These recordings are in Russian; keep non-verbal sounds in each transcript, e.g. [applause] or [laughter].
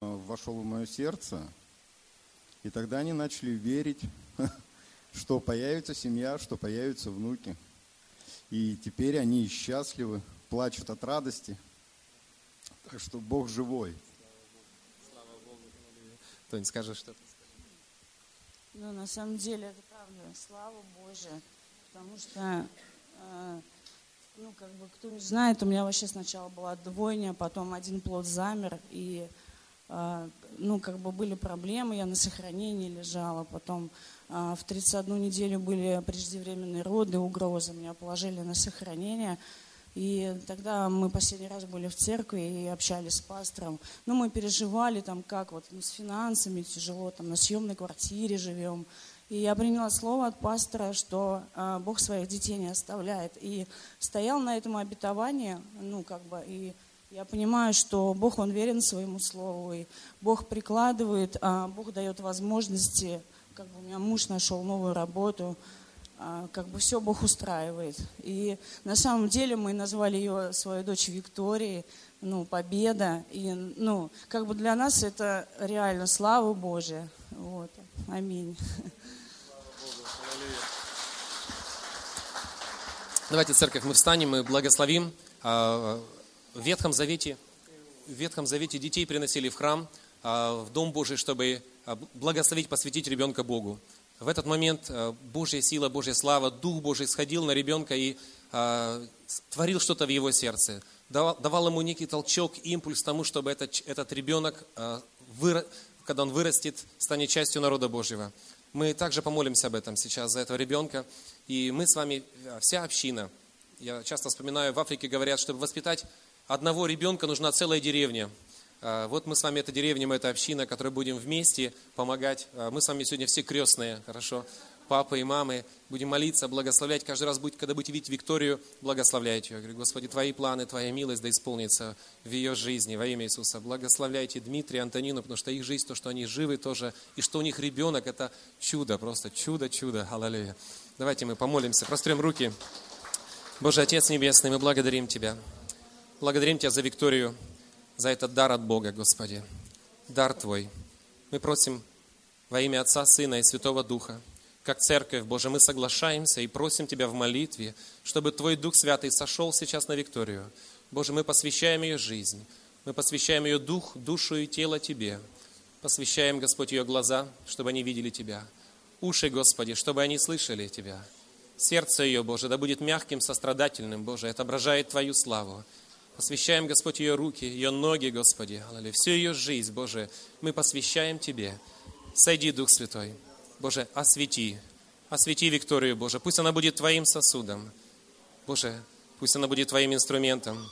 вошел в мое сердце, и тогда они начали верить, [laughs] что появится семья, что появятся внуки. И теперь они счастливы, плачут от радости. Так что Бог живой. Слава Богу. Тонь, скажешь что-то? Ну, на самом деле, это правда, слава Божия. Потому что, э, ну, как бы, кто не знает, у меня вообще сначала была двойня, потом один плод замер, и, э, ну, как бы были проблемы, я на сохранении лежала, потом э, в 31 неделю были преждевременные роды, угрозы, меня положили на сохранение, и тогда мы последний раз были в церкви и общались с пастором. Ну, мы переживали там, как вот ну, с финансами тяжело, там на съемной квартире живем. И я приняла слово от пастора, что э, Бог своих детей не оставляет. И стоял на этом обетовании, ну, как бы, и я понимаю, что Бог, Он верен своему слову, и Бог прикладывает, а Бог дает возможности, как бы у меня муж нашел новую работу, а, как бы все Бог устраивает. И на самом деле мы назвали ее, свою дочь Викторией, ну, победа. И, ну, как бы для нас это реально слава Божия. Вот. Аминь. Давайте, церковь, мы встанем и благословим. А, в Ветхом Завете, в Ветхом Завете детей приносили в храм, а, в Дом Божий, чтобы благословить, посвятить ребенка Богу. В этот момент э, Божья сила, Божья слава, Дух Божий сходил на ребенка и творил что-то в его сердце. Давал, ему некий толчок, импульс тому, чтобы этот, этот ребенок, когда он вырастет, станет частью народа Божьего. Мы также помолимся об этом сейчас, за этого ребенка. И мы с вами, вся община, я часто вспоминаю, в Африке говорят, чтобы воспитать одного ребенка, нужна целая деревня. А, вот мы с вами, эта деревня, мы, эта община, которая будем вместе помогать. А, мы с вами сегодня все крестные, хорошо? Папа и мамы. Будем молиться, благословлять. Каждый раз, когда будете видеть Викторию, благословляйте ее. Я говорю, Господи, Твои планы, Твоя милость да исполнится в ее жизни во имя Иисуса. Благословляйте Дмитрия, Антонину, потому что их жизнь, то, что они живы тоже, и что у них ребенок, это чудо, просто чудо, чудо. Аллилуйя. Давайте мы помолимся, прострем руки. Боже Отец Небесный, мы благодарим Тебя. Благодарим Тебя за Викторию за этот дар от Бога, Господи, дар Твой. Мы просим во имя Отца, Сына и Святого Духа, как церковь, Боже, мы соглашаемся и просим Тебя в молитве, чтобы Твой Дух Святый сошел сейчас на Викторию. Боже, мы посвящаем ее жизнь, мы посвящаем ее дух, душу и тело Тебе. Посвящаем, Господь, ее глаза, чтобы они видели Тебя. Уши, Господи, чтобы они слышали Тебя. Сердце ее, Боже, да будет мягким, сострадательным, Боже, отображает Твою славу. Посвящаем, Господь, ее руки, ее ноги, Господи, аллилуйя, всю ее жизнь, Боже, мы посвящаем Тебе. Сойди, Дух Святой. Боже, освети, освети Викторию, Боже, пусть она будет Твоим сосудом. Боже, пусть она будет Твоим инструментом.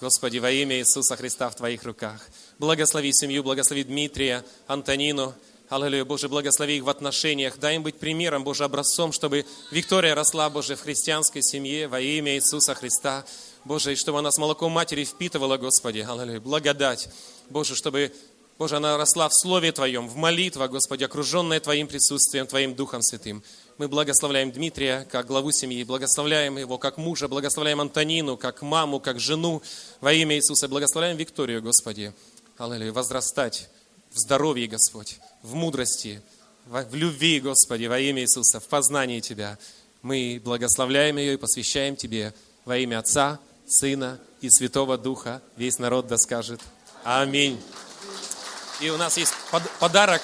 Господи, во имя Иисуса Христа в Твоих руках. Благослови семью, благослови Дмитрия, Антонину, Аллилуйя, Боже, благослови их в отношениях. Дай им быть примером, Боже, образцом, чтобы Виктория росла, Боже, в христианской семье во имя Иисуса Христа. Боже, и чтобы она с молоком матери впитывала, Господи, аллилуйя, благодать. Боже, чтобы, Боже, она росла в Слове Твоем, в молитвах, Господи, окруженная Твоим присутствием, Твоим Духом Святым. Мы благословляем Дмитрия как главу семьи, благословляем его как мужа, благословляем Антонину как маму, как жену во имя Иисуса. Благословляем Викторию, Господи, аллилуйя, возрастать в здоровье, Господь, в мудрости, в любви, Господи, во имя Иисуса, в познании Тебя. Мы благословляем ее и посвящаем Тебе во имя Отца, Сына и Святого Духа. Весь народ да скажет Аминь. И у нас есть подарок,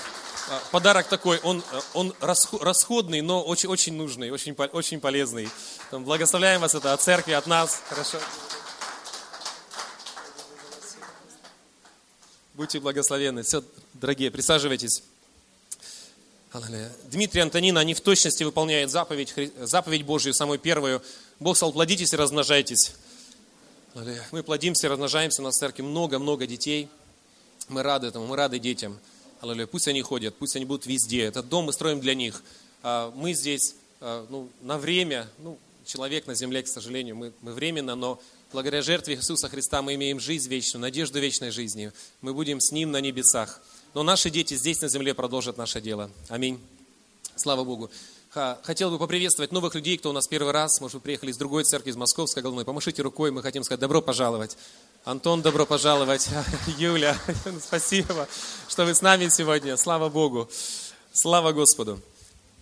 а, подарок такой, он, он расходный, но очень, очень нужный, очень, очень полезный. Благословляем вас это от церкви, от нас. Хорошо. Будьте благословенны. Все, дорогие, присаживайтесь. Дмитрий Антонина, они в точности выполняют заповедь, заповедь Божью, самую первую. Бог сказал, плодитесь и размножайтесь. Мы плодимся, размножаемся, у нас в церкви много-много детей. Мы рады этому, мы рады детям. Аллилуйя. Пусть они ходят, пусть они будут везде. Этот дом мы строим для них. А, мы здесь а, ну, на время, ну, человек на земле, к сожалению, мы, мы временно, но благодаря жертве Иисуса Христа мы имеем жизнь вечную, надежду вечной жизни. Мы будем с Ним на небесах. Но наши дети здесь на земле продолжат наше дело. Аминь. Слава Богу. Хотел бы поприветствовать новых людей, кто у нас первый раз, может, вы приехали из другой церкви, из Московской головной. Помашите рукой, мы хотим сказать добро пожаловать. Антон, добро пожаловать. [laughs] Юля, [laughs] спасибо, что вы с нами сегодня. Слава Богу. Слава Господу.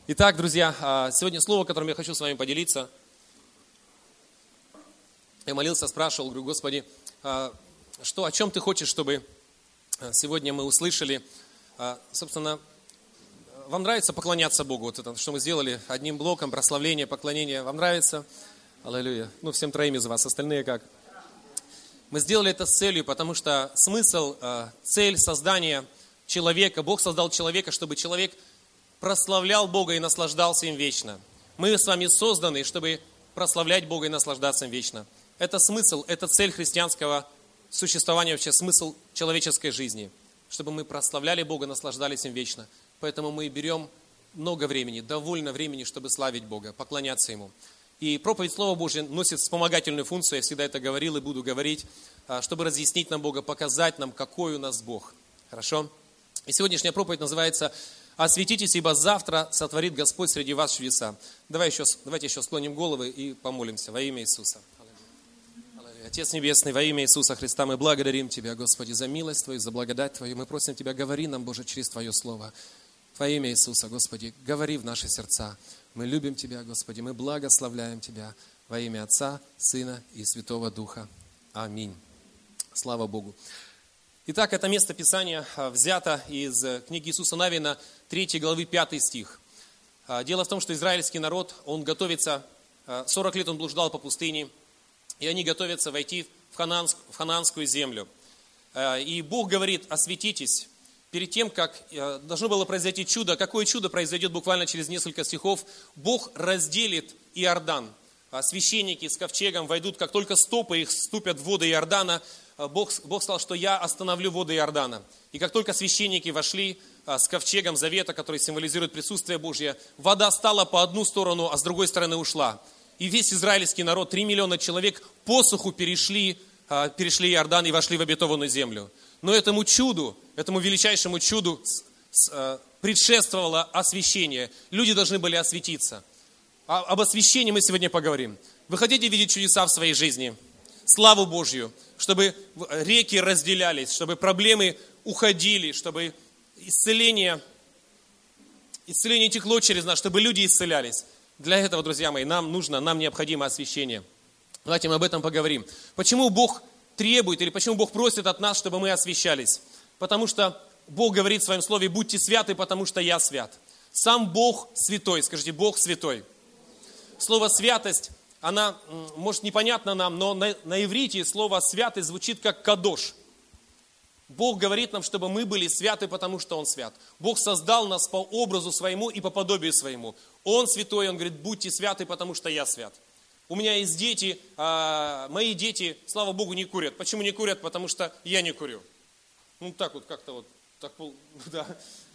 Итак, друзья, а, сегодня слово, которым я хочу с вами поделиться. Я молился, спрашивал, говорю, Господи, а, что, о чем ты хочешь, чтобы а, сегодня мы услышали? Собственно, вам нравится поклоняться Богу? Вот это, что мы сделали одним блоком, прославление, поклонение. Вам нравится? Аллилуйя. Ну, всем троим из вас, остальные как? Мы сделали это с целью, потому что смысл, э, цель создания человека, Бог создал человека, чтобы человек прославлял Бога и наслаждался им вечно. Мы с вами созданы, чтобы прославлять Бога и наслаждаться им вечно. Это смысл, это цель христианского существования, вообще смысл человеческой жизни, чтобы мы прославляли Бога, наслаждались им вечно. Поэтому мы берем много времени, довольно времени, чтобы славить Бога, поклоняться Ему. И проповедь Слова Божьего носит вспомогательную функцию, я всегда это говорил и буду говорить, а, чтобы разъяснить нам Бога, показать нам, какой у нас Бог. Хорошо? И сегодняшняя проповедь называется «Осветитесь, ибо завтра сотворит Господь среди вас чудеса». Давай еще, давайте еще склоним головы и помолимся во имя Иисуса. Отец Небесный, во имя Иисуса Христа мы благодарим Тебя, Господи, за милость Твою, за благодать Твою. Мы просим Тебя, говори нам, Боже, через Твое Слово. Во имя Иисуса, Господи, говори в наши сердца. Мы любим Тебя, Господи, мы благословляем Тебя во имя Отца, Сына и Святого Духа. Аминь. Слава Богу. Итак, это место Писания а, взято из э, книги Иисуса Навина, 3 главы, 5 стих. А, дело в том, что израильский народ, он готовится, 40 а, лет он блуждал по пустыне, и они готовятся войти в, Хананск, в хананскую землю. И Бог говорит, осветитесь, перед тем, как э, должно было произойти чудо, какое чудо произойдет буквально через несколько стихов, Бог разделит Иордан. А священники с ковчегом войдут, как только стопы их ступят в воды Иордана, э, Бог, Бог сказал, что я остановлю воды Иордана. И как только священники вошли э, с ковчегом завета, который символизирует присутствие Божье, вода стала по одну сторону, а с другой стороны ушла. И весь израильский народ, 3 миллиона человек, посуху перешли, перешли Иордан и вошли в обетованную землю. Но этому чуду, этому величайшему чуду э, предшествовало освящение. Люди должны были осветиться. А, об освящении мы сегодня поговорим. Вы хотите видеть чудеса в своей жизни? Славу Божью, чтобы реки разделялись, чтобы проблемы уходили, чтобы исцеление, исцеление текло через нас, чтобы люди исцелялись. Для этого, друзья мои, нам нужно, нам необходимо освящение. Давайте мы об этом поговорим. Почему Бог требует или почему Бог просит от нас, чтобы мы освящались? Потому что Бог говорит в своем слове, будьте святы, потому что я свят. Сам Бог святой, скажите, Бог святой. Слово святость, она, может, непонятно нам, но на, на иврите слово святый звучит как кадош. Бог говорит нам, чтобы мы были святы, потому что Он свят. Бог создал нас по образу своему и по подобию своему. Он святой, Он говорит, будьте святы, потому что я свят. У меня есть дети, а мои дети, слава Богу, не курят. Почему не курят? Потому что я не курю. Ну так вот, как-то вот, так, [laughs] да.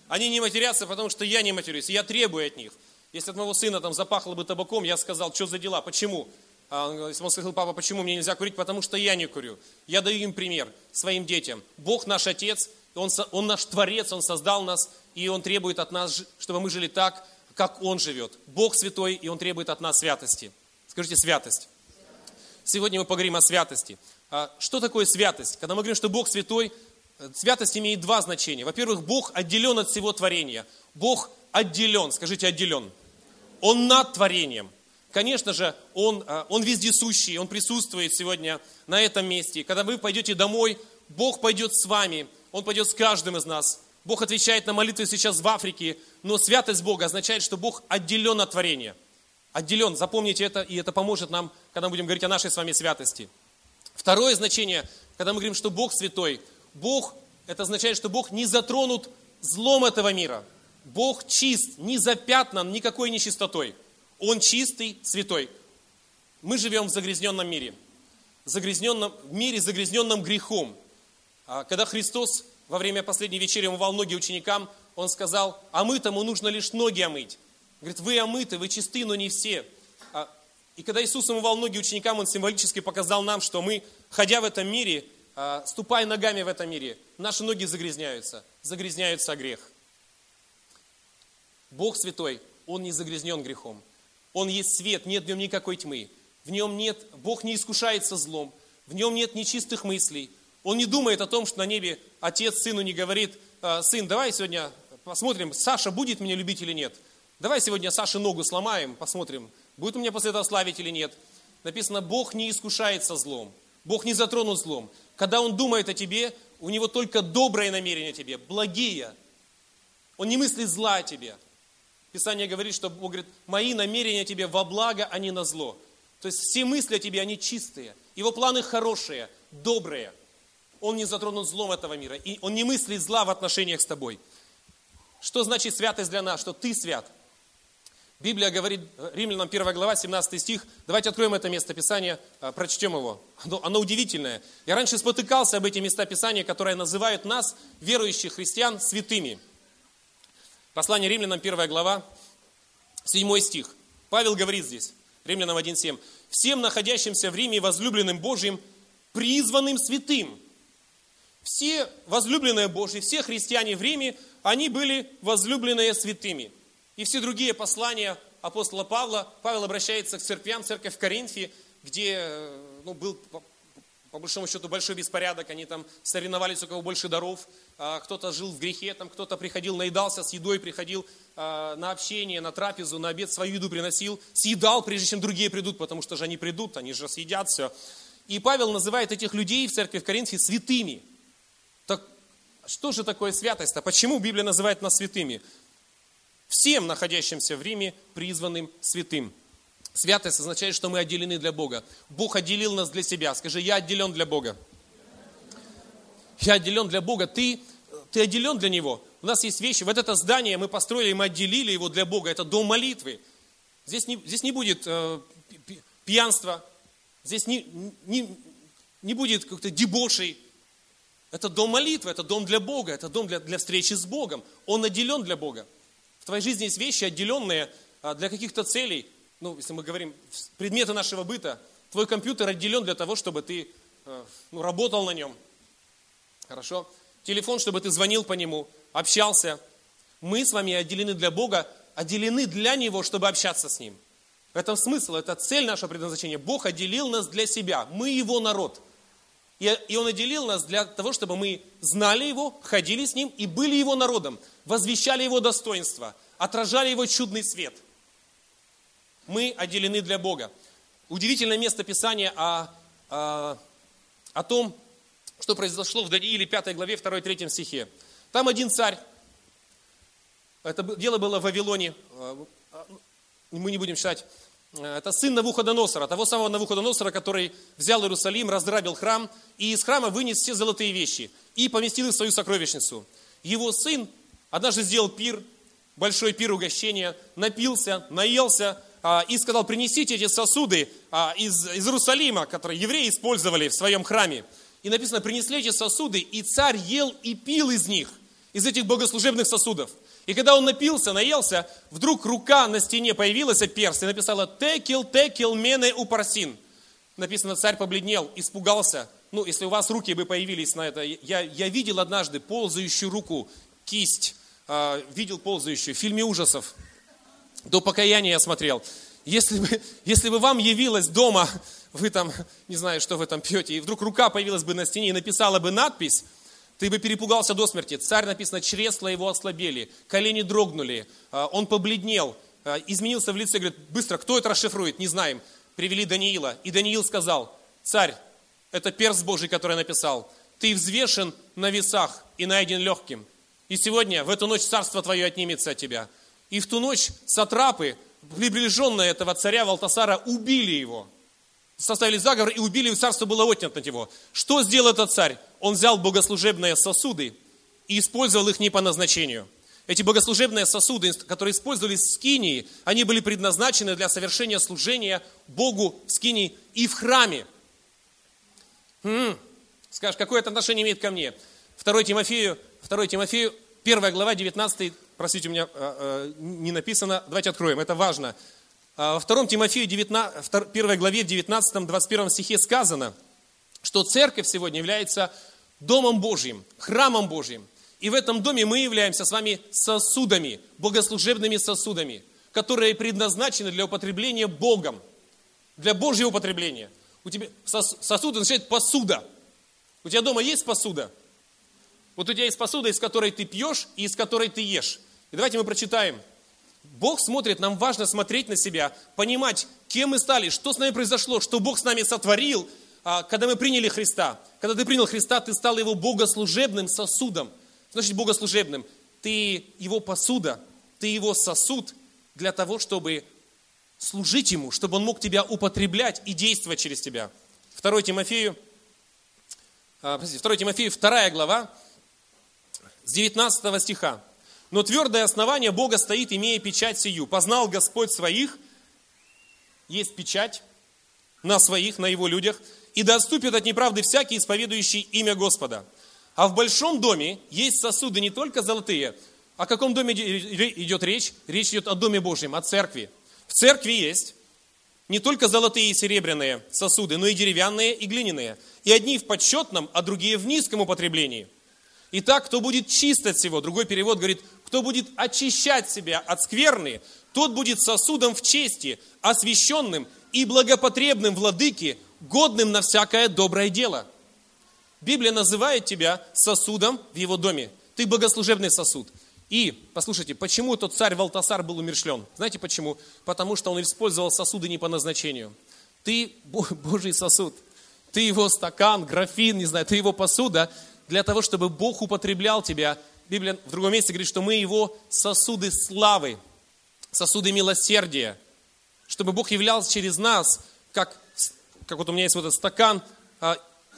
Они не матерятся, потому что я не матерюсь. Я требую от них. Если от моего сына там запахло бы табаком, я сказал, что за дела, почему? А он, сказал, папа, почему мне нельзя курить? Потому что я не курю. Я даю им пример своим детям. Бог наш Отец, Он, он наш Творец, Он создал нас, и Он требует от нас, чтобы мы жили так, как Он живет. Бог святой, и Он требует от нас святости. Скажите святость. Сегодня мы поговорим о святости. А что такое святость? Когда мы говорим, что Бог святой, святость имеет два значения. Во-первых, Бог отделен от всего творения. Бог отделен, скажите отделен. Он над творением. Конечно же, Он, э, он вездесущий, Он присутствует сегодня на этом месте. Когда вы пойдете домой, Бог пойдет с вами, Он пойдет с каждым из нас. Бог отвечает на молитвы сейчас в Африке, но святость Бога означает, что Бог отделен от творения – отделен. Запомните это, и это поможет нам, когда мы будем говорить о нашей с вами святости. Второе значение, когда мы говорим, что Бог святой. Бог, это означает, что Бог не затронут злом этого мира. Бог чист, не запятнан никакой нечистотой. Он чистый, святой. Мы живем в загрязненном мире. В загрязненном в мире, загрязненном грехом. А когда Христос во время последней вечери умывал ноги ученикам, Он сказал, а мы тому нужно лишь ноги омыть. Говорит, вы омыты, вы чисты, но не все. А, и когда Иисус умывал ноги ученикам, Он символически показал нам, что мы, ходя в этом мире, а, ступая ногами в этом мире, наши ноги загрязняются, загрязняются грех. Бог святой, Он не загрязнен грехом. Он есть свет, нет в нем никакой тьмы. В нем нет, Бог не искушается злом. в нем нет нечистых мыслей. Он не думает о том, что на небе отец сыну не говорит, «А, сын, давай сегодня посмотрим, Саша будет меня любить или нет. Давай сегодня Саше ногу сломаем, посмотрим, будет у меня после этого славить или нет. Написано, Бог не искушается злом, Бог не затронут злом. Когда Он думает о тебе, у Него только доброе намерение о тебе, благие. Он не мыслит зла о тебе. Писание говорит, что Бог говорит, мои намерения о тебе во благо, а не на зло. То есть все мысли о тебе, они чистые. Его планы хорошие, добрые. Он не затронут злом этого мира. И он не мыслит зла в отношениях с тобой. Что значит святость для нас? Что ты свят. Библия говорит, Римлянам 1 глава, 17 стих. Давайте откроем это место Писания, а, прочтем его. Оно, оно удивительное. Я раньше спотыкался об эти места Писания, которые называют нас, верующих христиан, святыми. Послание Римлянам 1 глава, 7 стих. Павел говорит здесь, Римлянам 1.7. «Всем находящимся в Риме возлюбленным Божьим, призванным святым». Все возлюбленные Божьи, все христиане в Риме, они были возлюбленные святыми. И все другие послания апостола Павла, Павел обращается к церквям, церковь в Коринфе, где ну, был по большому счету большой беспорядок, они там соревновались, у кого больше даров, а, кто-то жил в грехе, там кто-то приходил, наедался с едой, приходил а, на общение, на трапезу, на обед свою еду приносил, съедал, прежде чем другие придут, потому что же они придут, они же съедят все. И Павел называет этих людей в церкви в Коринфе святыми. Так что же такое святость-то? Почему Библия называет нас святыми? Всем находящимся в Риме призванным святым. Святость означает, что мы отделены для Бога. Бог отделил нас для себя. Скажи, я отделен для Бога. Я отделен для Бога. Ты, ты отделен для Него. У нас есть вещи. Вот это здание мы построили, мы отделили его для Бога. Это дом молитвы. Здесь не, здесь не будет э, пьянства. Здесь не, не, не будет как-то дебошей. Это дом молитвы, это дом для Бога, это дом для, для встречи с Богом. Он отделен для Бога. В твоей жизни есть вещи, отделенные а, для каких-то целей ну, если мы говорим, предметы нашего быта, твой компьютер отделен для того, чтобы ты э, ну, работал на нем. Хорошо? Телефон, чтобы ты звонил по нему, общался. Мы с вами отделены для Бога, отделены для Него, чтобы общаться с Ним. В этом смысл, это цель нашего предназначения. Бог отделил нас для себя. Мы Его народ. И, и Он отделил нас для того, чтобы мы знали Его, ходили с Ним и были Его народом, возвещали Его достоинство, отражали Его чудный свет – мы отделены для Бога. Удивительное место Писания о, о, о том, что произошло в Данииле 5 главе 2-3 стихе. Там один царь, это дело было в Вавилоне, э, мы не будем читать, это сын Навуходоносора, того самого Навуходоносора, который взял Иерусалим, раздравил храм и из храма вынес все золотые вещи и поместил их в свою сокровищницу. Его сын однажды сделал пир, большой пир угощения, напился, наелся, а, и сказал, принесите эти сосуды а, из, из Иерусалима, которые евреи использовали в своем храме. И написано, принесли эти сосуды, и царь ел и пил из них, из этих богослужебных сосудов. И когда он напился, наелся, вдруг рука на стене появилась, перст, и написала «Текил, текил, мене упарсин». Написано, царь побледнел, испугался. Ну, если у вас руки бы появились на это. Я, я видел однажды ползающую руку, кисть, э, видел ползающую в фильме ужасов. До покаяния я смотрел. Если бы, если бы вам явилось дома, вы там, не знаю, что вы там пьете, и вдруг рука появилась бы на стене и написала бы надпись, ты бы перепугался до смерти. Царь написано, чресла его ослабели, колени дрогнули, а, он побледнел, а, изменился в лице, говорит, быстро, кто это расшифрует, не знаем. Привели Даниила, и Даниил сказал, царь, это перст Божий, который написал, ты взвешен на весах и найден легким. И сегодня, в эту ночь, царство твое отнимется от тебя. И в ту ночь сатрапы, приближенные этого царя Валтасара, убили его. Составили заговор и убили, и царство было отнято от него. Что сделал этот царь? Он взял богослужебные сосуды и использовал их не по назначению. Эти богослужебные сосуды, которые использовались в Скинии, они были предназначены для совершения служения Богу в Скинии и в храме. М-м, скажешь, какое это отношение имеет ко мне? 2 Тимофею, 2 Тимофею, 1 глава, 19 простите, у меня э, не написано, давайте откроем, это важно. А, во 2 Тимофею 19, 1 главе 19-21 стихе сказано, что церковь сегодня является Домом Божьим, храмом Божьим. И в этом доме мы являемся с вами сосудами, богослужебными сосудами, которые предназначены для употребления Богом, для Божьего употребления. У тебя сос- сосуд означает посуда. У тебя дома есть посуда? Вот у тебя есть посуда, из которой ты пьешь и из которой ты ешь. И давайте мы прочитаем. Бог смотрит, нам важно смотреть на себя, понимать, кем мы стали, что с нами произошло, что Бог с нами сотворил, а, когда мы приняли Христа. Когда ты принял Христа, ты стал Его богослужебным сосудом. Значит, богослужебным. Ты Его посуда, ты Его сосуд для того, чтобы служить Ему, чтобы Он мог тебя употреблять и действовать через тебя. 2 Тимофею, а, простите, 2 Тимофею, 2 глава, с 19 стиха. Но твердое основание Бога стоит, имея печать сию. Познал Господь своих, есть печать на своих, на его людях, и да отступит от неправды всякий, исповедующий имя Господа. А в большом доме есть сосуды не только золотые. О каком доме идет речь? Речь идет о Доме Божьем, о церкви. В церкви есть не только золотые и серебряные сосуды, но и деревянные и глиняные. И одни в почетном, а другие в низком употреблении. Итак, кто будет чист от всего, другой перевод говорит, кто будет очищать себя от скверны, тот будет сосудом в чести, освященным и благопотребным владыке, годным на всякое доброе дело. Библия называет тебя сосудом в его доме. Ты богослужебный сосуд. И, послушайте, почему тот царь Валтасар был умершлен? Знаете почему? Потому что он использовал сосуды не по назначению. Ты Божий сосуд. Ты его стакан, графин, не знаю, ты его посуда для того, чтобы Бог употреблял тебя. Библия в другом месте говорит, что мы его сосуды славы, сосуды милосердия, чтобы Бог являлся через нас, как, как вот у меня есть вот этот стакан, а,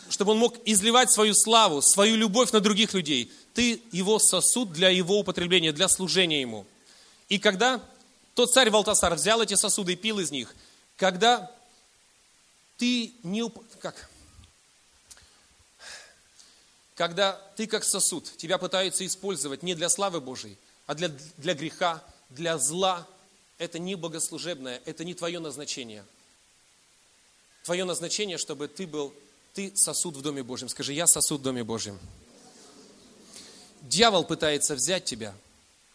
чтобы он мог изливать свою славу, свою любовь на других людей. Ты его сосуд для его употребления, для служения ему. И когда тот царь Валтасар взял эти сосуды и пил из них, когда ты не... Как? Когда ты как сосуд, тебя пытаются использовать не для славы Божьей, а для, для греха, для зла, это не богослужебное, это не твое назначение. Твое назначение, чтобы ты был ты сосуд в Доме Божьем. Скажи, я сосуд в Доме Божьем. Дьявол пытается взять тебя.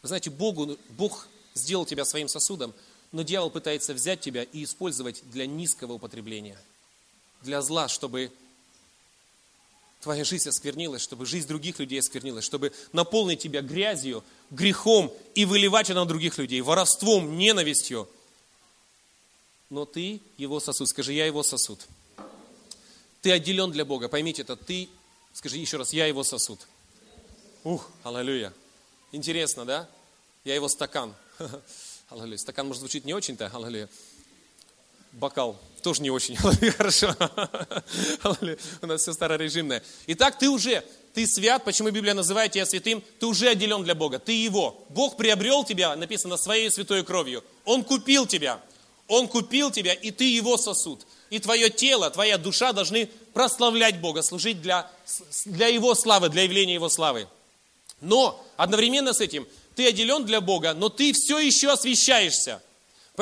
Вы знаете, Богу, Бог сделал тебя своим сосудом, но дьявол пытается взять тебя и использовать для низкого употребления, для зла, чтобы твоя жизнь осквернилась, чтобы жизнь других людей осквернилась, чтобы наполнить тебя грязью, грехом и выливать это на других людей, воровством, ненавистью. Но ты его сосуд. Скажи, я его сосуд. Ты отделен для Бога. Поймите это. Ты, скажи еще раз, я его сосуд. Ух, аллилуйя. Интересно, да? Я его стакан. [laughs] Аллилуйя. Стакан, может, звучит не очень-то, аллилуйя. Бокал тоже не очень. [laughs] Хорошо. У нас все старорежимное. Итак, ты уже, ты свят. Почему Библия называет тебя святым? Ты уже отделен для Бога. Ты его. Бог приобрел тебя, написано, своей святой кровью. Он купил тебя. Он купил тебя, и ты его сосуд и твое тело, твоя душа должны прославлять Бога, служить для, для Его славы, для явления Его славы. Но одновременно с этим ты отделен для Бога, но ты все еще освящаешься.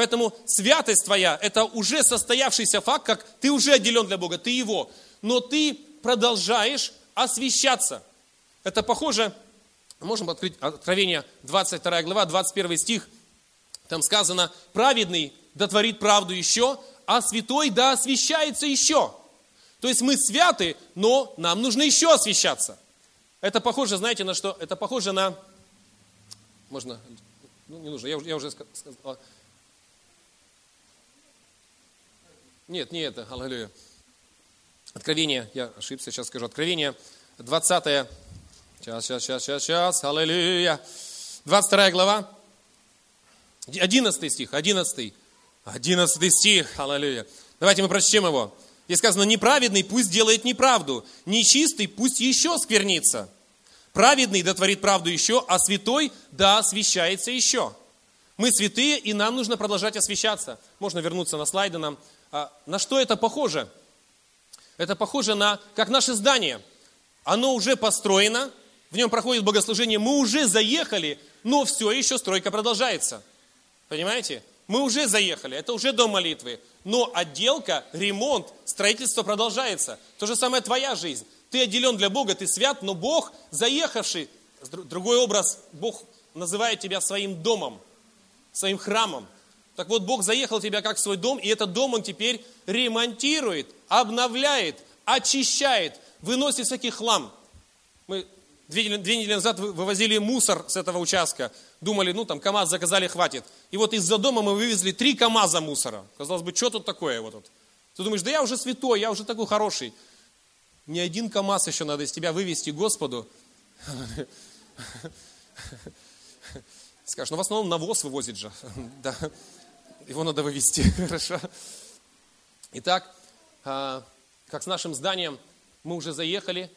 Поэтому святость твоя – это уже состоявшийся факт, как ты уже отделен для Бога, ты Его. Но ты продолжаешь освящаться. Это похоже, можем открыть Откровение 22 глава, 21 стих. Там сказано, праведный дотворит правду еще, а святой да освящается еще. То есть мы святы, но нам нужно еще освящаться. Это похоже, знаете, на что? Это похоже на... Можно... Ну, не нужно, я, я уже сказал. А. Нет, не это, аллилуйя. Откровение, я ошибся, сейчас скажу. Откровение, 20 Сейчас, сейчас, сейчас, сейчас, сейчас, аллилуйя. 22 глава, 11 стих, 11. 11 стих, аллилуйя. Давайте мы прочтем его. Здесь сказано, неправедный пусть делает неправду, нечистый пусть еще сквернится. Праведный да творит правду еще, а святой да освящается еще. Мы святые, и нам нужно продолжать освящаться. Можно вернуться на слайды нам. А, на что это похоже? Это похоже на, как наше здание. Оно уже построено, в нем проходит богослужение, мы уже заехали, но все еще стройка продолжается. Понимаете? Мы уже заехали, это уже дом молитвы. Но отделка, ремонт, строительство продолжается. То же самое твоя жизнь. Ты отделен для Бога, ты свят, но Бог, заехавший, другой образ, Бог называет тебя своим домом, своим храмом. Так вот, Бог заехал тебя как в свой дом, и этот дом Он теперь ремонтирует, обновляет, очищает, выносит всякий хлам. Мы две, две недели назад вывозили мусор с этого участка. Думали, ну там КАМАЗ заказали, хватит. И вот из-за дома мы вывезли три КАМАЗа мусора. Казалось бы, что тут такое вот тут? Ты думаешь, да я уже святой, я уже такой хороший. Ни один КАМАЗ еще надо из тебя вывести Господу. [laughs] Скажешь, ну в основном навоз вывозит же. [laughs] Его надо вывести. [laughs] Хорошо. Итак, а, как с нашим зданием, мы уже заехали,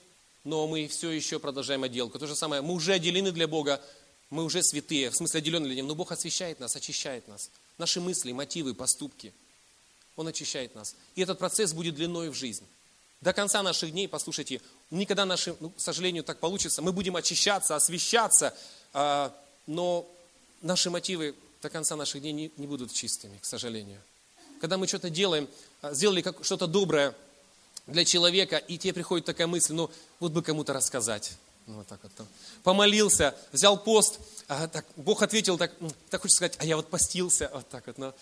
но мы все еще продолжаем отделку. То же самое, мы уже отделены для Бога, мы уже святые, в смысле отделены для Него, но Бог освещает нас, очищает нас. Наши мысли, мотивы, поступки. Он очищает нас. И этот процесс будет длиной в жизнь. До конца наших дней, послушайте, никогда наши, ну, к сожалению, так получится, мы будем очищаться, освещаться, э, но наши мотивы до конца наших дней не, не будут чистыми, к сожалению. Когда мы что-то делаем, а, сделали как, что-то доброе, для человека, и тебе приходит такая мысль, ну, вот бы кому-то рассказать. Ну, вот так вот. Помолился, взял пост, а, так, Бог ответил, так, так хочется сказать, а я вот постился, вот так вот. Ну.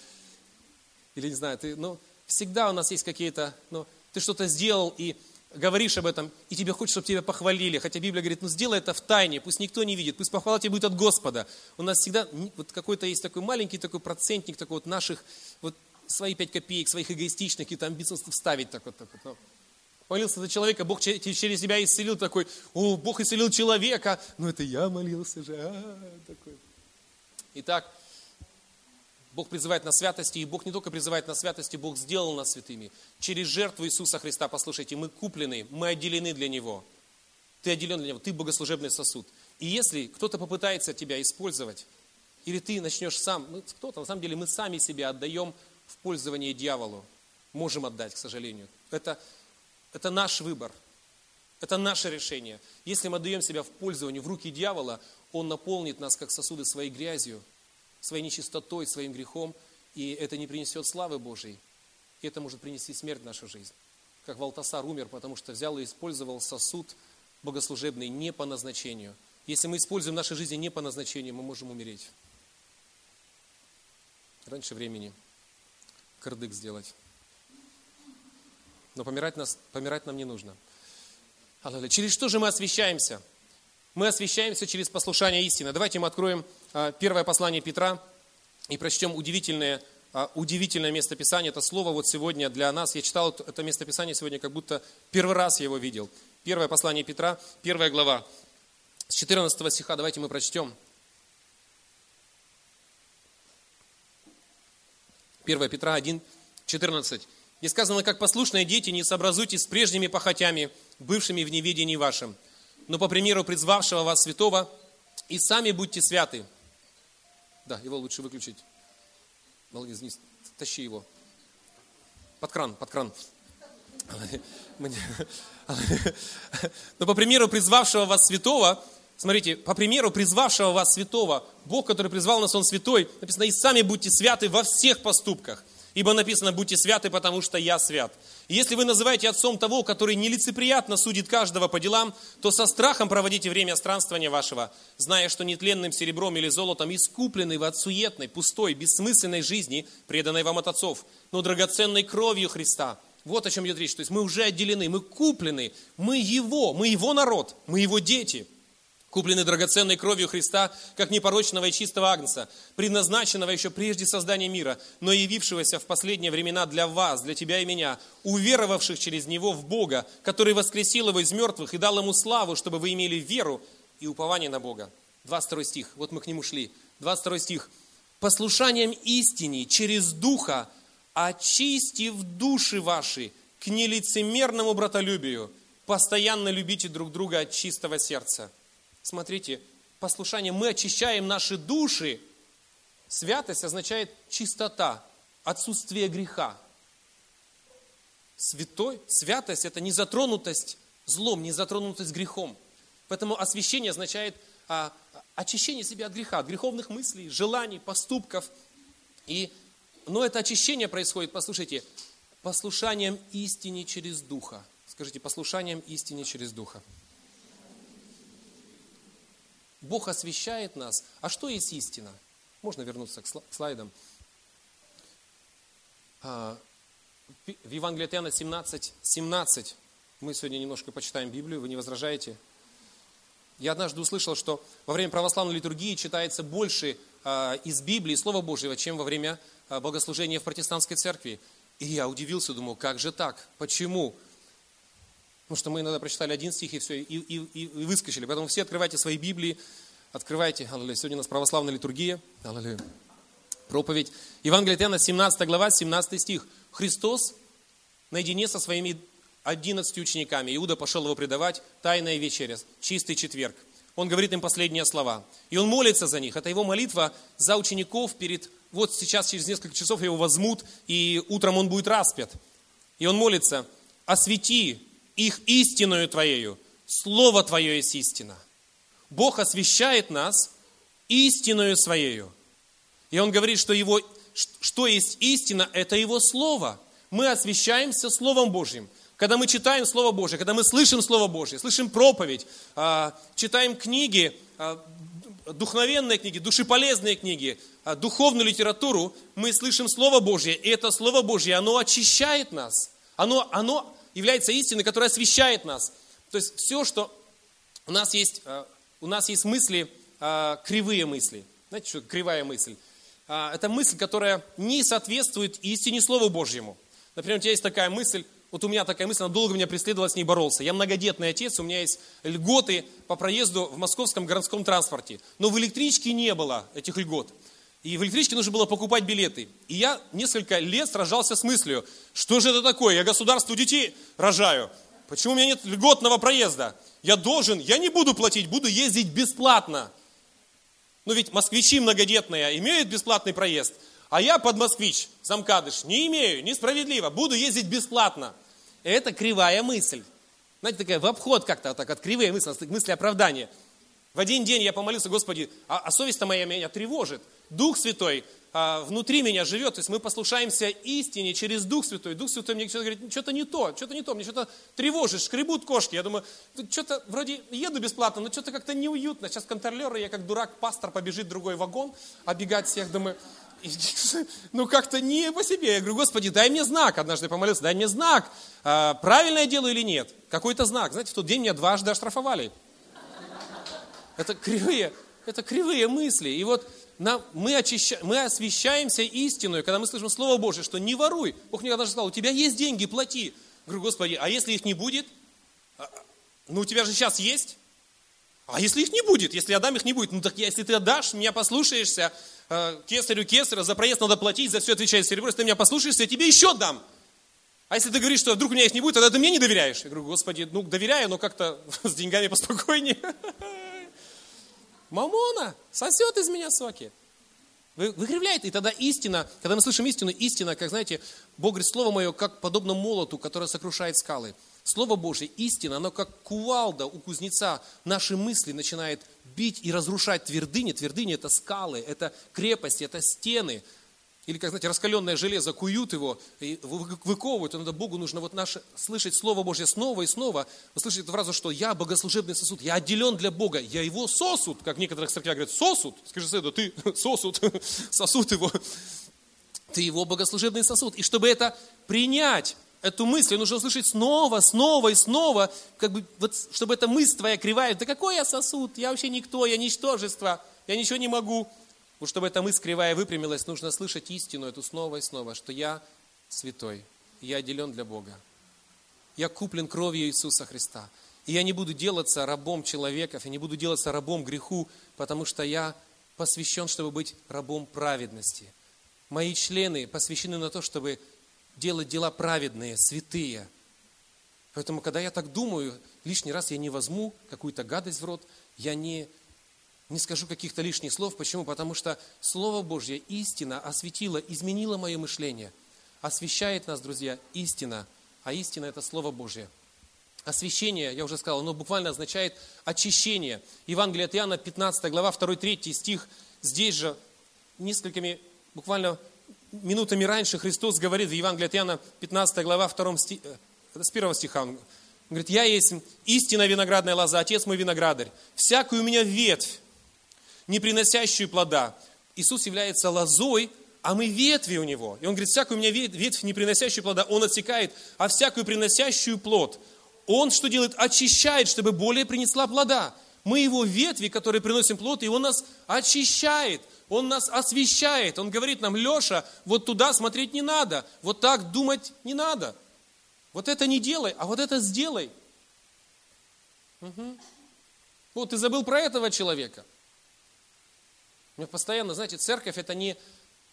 Или не знаю, ты, ну, всегда у нас есть какие-то, ну, ты что-то сделал и говоришь об этом, и тебе хочется, чтобы тебя похвалили. Хотя Библия говорит, ну сделай это в тайне, пусть никто не видит, пусть похвала тебе будет от Господа. У нас всегда вот какой-то есть такой маленький такой процентник такой вот наших, вот свои пять копеек, своих эгоистичных каких-то амбиций вставить так вот. Так вот ну молился за человека, Бог через себя исцелил такой, о, Бог исцелил человека, ну это я молился же, а, такой. Итак, Бог призывает на святости, и Бог не только призывает на святости, Бог сделал нас святыми. Через жертву Иисуса Христа, послушайте, мы куплены, мы отделены для Него. Ты отделен для Него, ты богослужебный сосуд. И если кто-то попытается тебя использовать, или ты начнешь сам, ну, кто-то, на самом деле мы сами себя отдаем в пользование дьяволу. Можем отдать, к сожалению. Это это наш выбор. Это наше решение. Если мы отдаем себя в пользование в руки дьявола, он наполнит нас, как сосуды, своей грязью, своей нечистотой, своим грехом, и это не принесет славы Божьей. И это может принести смерть в нашу жизнь. Как Валтасар умер, потому что взял и использовал сосуд богослужебный не по назначению. Если мы используем в нашей жизни не по назначению, мы можем умереть. Раньше времени кырдык сделать. Но помирать, нас, помирать нам не нужно. Через что же мы освещаемся? Мы освещаемся через послушание истины. Давайте мы откроем а, первое послание Петра и прочтем удивительное, а, удивительное место Писания. Это слово вот сегодня для нас. Я читал это место Писания сегодня, как будто первый раз я его видел. Первое послание Петра, первая глава, с 14 стиха. Давайте мы прочтем. 1 Петра 1, 14. И сказано, как послушные дети, не сообразуйтесь с прежними похотями, бывшими в неведении вашем, но по примеру призвавшего вас святого, и сами будьте святы. Да, его лучше выключить. Молодец, не тащи его. Под кран, под кран. Но по примеру призвавшего вас святого, смотрите, по примеру призвавшего вас святого, Бог, который призвал нас, Он святой, написано, и сами будьте святы во всех поступках. Ибо написано, будьте святы, потому что я свят. И если вы называете отцом того, который нелицеприятно судит каждого по делам, то со страхом проводите время странствования вашего, зная, что нетленным серебром или золотом искупленный вы от пустой, бессмысленной жизни, преданной вам от отцов, но драгоценной кровью Христа. Вот о чем идет речь. То есть мы уже отделены, мы куплены, мы Его, мы Его народ, мы Его дети – купленный драгоценной кровью Христа, как непорочного и чистого агнца, предназначенного еще прежде создания мира, но явившегося в последние времена для вас, для тебя и меня, уверовавших через Него в Бога, который воскресил Его из мертвых и дал Ему славу, чтобы вы имели веру и упование на Бога. 22 стих, вот мы к нему шли. 22 стих. «Послушанием истине через Духа, очистив души ваши к нелицемерному братолюбию, постоянно любите друг друга от чистого сердца» Смотрите, послушание, мы очищаем наши души. Святость означает чистота, отсутствие греха. Святой, святость – это незатронутость злом, незатронутость грехом. Поэтому освящение означает а, очищение себя от греха, от греховных мыслей, желаний, поступков. И, но это очищение происходит, послушайте, послушанием истине через Духа. Скажите, послушанием истине через Духа. Бог освещает нас. А что есть истина? Можно вернуться к слайдам. А, в Евангелии от Иоанна 17, 17. Мы сегодня немножко почитаем Библию, вы не возражаете? Я однажды услышал, что во время православной литургии читается больше а, из Библии, Слова Божьего, чем во время а, богослужения в протестантской церкви. И я удивился, думал, как же так? Почему? Потому что мы иногда прочитали один стих и все, и, и, и, и выскочили. Поэтому все открывайте свои Библии, открывайте. Аллилуйя. Сегодня у нас православная литургия. Аллилуйя. Проповедь. Евангелие Иоанна, 17 глава, 17 стих. Христос наедине со своими 11 учениками. Иуда пошел его предавать. Тайная вечеря. Чистый четверг. Он говорит им последние слова. И он молится за них. Это его молитва за учеников перед... Вот сейчас, через несколько часов его возьмут, и утром он будет распят. И он молится, освети их истинную Твоею. Слово Твое есть истина. Бог освящает нас истинную Своею. И Он говорит, что, его, что есть истина, это Его Слово. Мы освящаемся Словом Божьим. Когда мы читаем Слово Божье, когда мы слышим Слово Божье, слышим проповедь, а, читаем книги, а, духовенные книги, душеполезные книги, а, духовную литературу, мы слышим Слово Божье, и это Слово Божье, оно очищает нас. Оно, оно является истиной, которая освещает нас. То есть все, что у нас есть, у нас есть мысли, кривые мысли. Знаете, что кривая мысль? Это мысль, которая не соответствует истине Слова Божьему. Например, у тебя есть такая мысль, вот у меня такая мысль, она долго меня преследовала, с ней боролся. Я многодетный отец, у меня есть льготы по проезду в московском городском транспорте. Но в электричке не было этих льгот. И в электричке нужно было покупать билеты. И я несколько лет сражался с мыслью, что же это такое, я государству детей рожаю. Почему у меня нет льготного проезда? Я должен, я не буду платить, буду ездить бесплатно. Но ведь москвичи многодетные имеют бесплатный проезд. А я под москвич, замкадыш, не имею, несправедливо, буду ездить бесплатно. Это кривая мысль. Знаете, такая в обход как-то, так от кривые мысли, мысли оправдания. В один день я помолился, Господи, а, а совесть-то моя меня тревожит. Дух Святой а, внутри меня живет, то есть мы послушаемся истине через Дух Святой. Дух Святой мне что-то говорит, что-то не то, что-то не то, мне что-то тревожит, шкребут кошки. Я думаю, что-то вроде еду бесплатно, но что-то как-то неуютно. Сейчас контролеры, я как дурак, пастор побежит в другой вагон, оббегать всех, думаю, ну как-то не по себе. Я говорю, Господи, дай мне знак. Однажды я помолился, дай мне знак, а, правильно я делаю или нет. Какой-то знак. Знаете, в тот день меня дважды оштрафовали. Это кривые, это кривые мысли. И вот нам, мы, очища, мы освещаемся истиной, когда мы слышим Слово Божье, что не воруй. Бог мне однажды сказал, у тебя есть деньги, плати. Я говорю, Господи, а если их не будет? А, ну, у тебя же сейчас есть. А если их не будет? Если я дам, их не будет. Ну так если ты отдашь, меня послушаешься, э, кесарю кесаря, за проезд надо платить, за все отвечает серебро, если ты меня послушаешься, я тебе еще дам. А если ты говоришь, что вдруг у меня их не будет, тогда ты мне не доверяешь. Я говорю, Господи, ну доверяю, но как-то [laughs] с деньгами поспокойнее. [laughs] Мамона сосет из меня соки. Вы, выкривляет, и тогда истина, когда мы слышим истину, истина, как знаете, Бог говорит, Слово Мое, как подобно молоту, которое сокрушает скалы. Слово Божье, истина, оно как кувалда у кузнеца наши мысли начинает бить и разрушать твердыни. Твердыни – это скалы, это крепости, это стены. Или, как знаете, раскаленное железо куют его, и выковывают. И надо Богу нужно вот наше, слышать Слово Божье снова и снова. Вы слышите эту фразу, что я богослужебный сосуд, я отделен для Бога, я его сосуд, как некоторых церквях говорят, сосуд. Скажи соседу, ты [laughs] сосуд, [laughs] сосуд его. Ты его богослужебный сосуд. И чтобы это принять, эту мысль, нужно услышать снова, снова и снова, как бы, вот, чтобы эта мысль твоя кривая, да какой я сосуд, я вообще никто, я ничтожество, я ничего не могу. Вот чтобы эта мысль кривая выпрямилась, нужно слышать истину эту снова и снова, что я святой, я отделен для Бога. Я куплен кровью Иисуса Христа. И я не буду делаться рабом человеков, я не буду делаться рабом греху, потому что я посвящен, чтобы быть рабом праведности. Мои члены посвящены на то, чтобы делать дела праведные, святые. Поэтому, когда я так думаю, лишний раз я не возьму какую-то гадость в рот, я не, не скажу каких-то лишних слов. Почему? Потому что Слово Божье, истина осветила, изменила мое мышление. Освещает нас, друзья, истина. А истина – это Слово Божье. Освящение, я уже сказал, оно буквально означает очищение. Евангелие от Иоанна, 15 глава, 2-3 стих. Здесь же несколькими, буквально минутами раньше Христос говорит в Евангелии от Иоанна, 15 глава, 2 стих, с 1 стиха, он говорит, «Я есть истинная виноградная лоза, Отец мой виноградарь. Всякую у меня ветвь, не приносящую плода». Иисус является лозой, а мы ветви у него. И он говорит, всякую у меня ветвь, не приносящую плода, он отсекает, а всякую приносящую плод, он что делает? Очищает, чтобы более принесла плода. Мы его ветви, которые приносим плод, и он нас очищает, он нас освещает. Он говорит нам, Леша, вот туда смотреть не надо, вот так думать не надо. Вот это не делай, а вот это сделай. Угу. Вот ты забыл про этого человека. У меня постоянно, знаете, церковь это не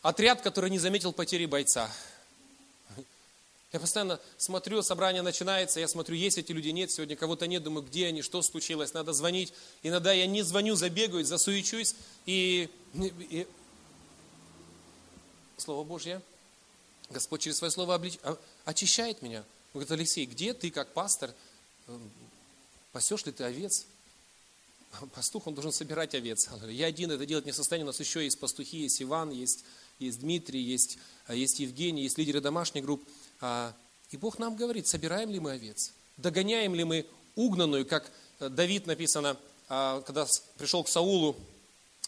отряд, который не заметил потери бойца. Я постоянно смотрю, собрание начинается, я смотрю, есть эти люди, нет, сегодня кого-то нет, думаю, где они, что случилось, надо звонить. Иногда я не звоню, забегаю, засуечусь, и, и Слово Божье, Господь через свое слово облич... очищает меня. Он говорит, Алексей, где ты как пастор, эм, пасешь ли ты овец? Пастух, он должен собирать овец. Я один это делать не в состоянии, у нас еще есть пастухи, есть Иван, есть, есть Дмитрий, есть, а, есть Евгений, есть лидеры домашних групп. А, и Бог нам говорит, собираем ли мы овец, догоняем ли мы угнанную, как э, Давид написано, а, когда пришел к Саулу,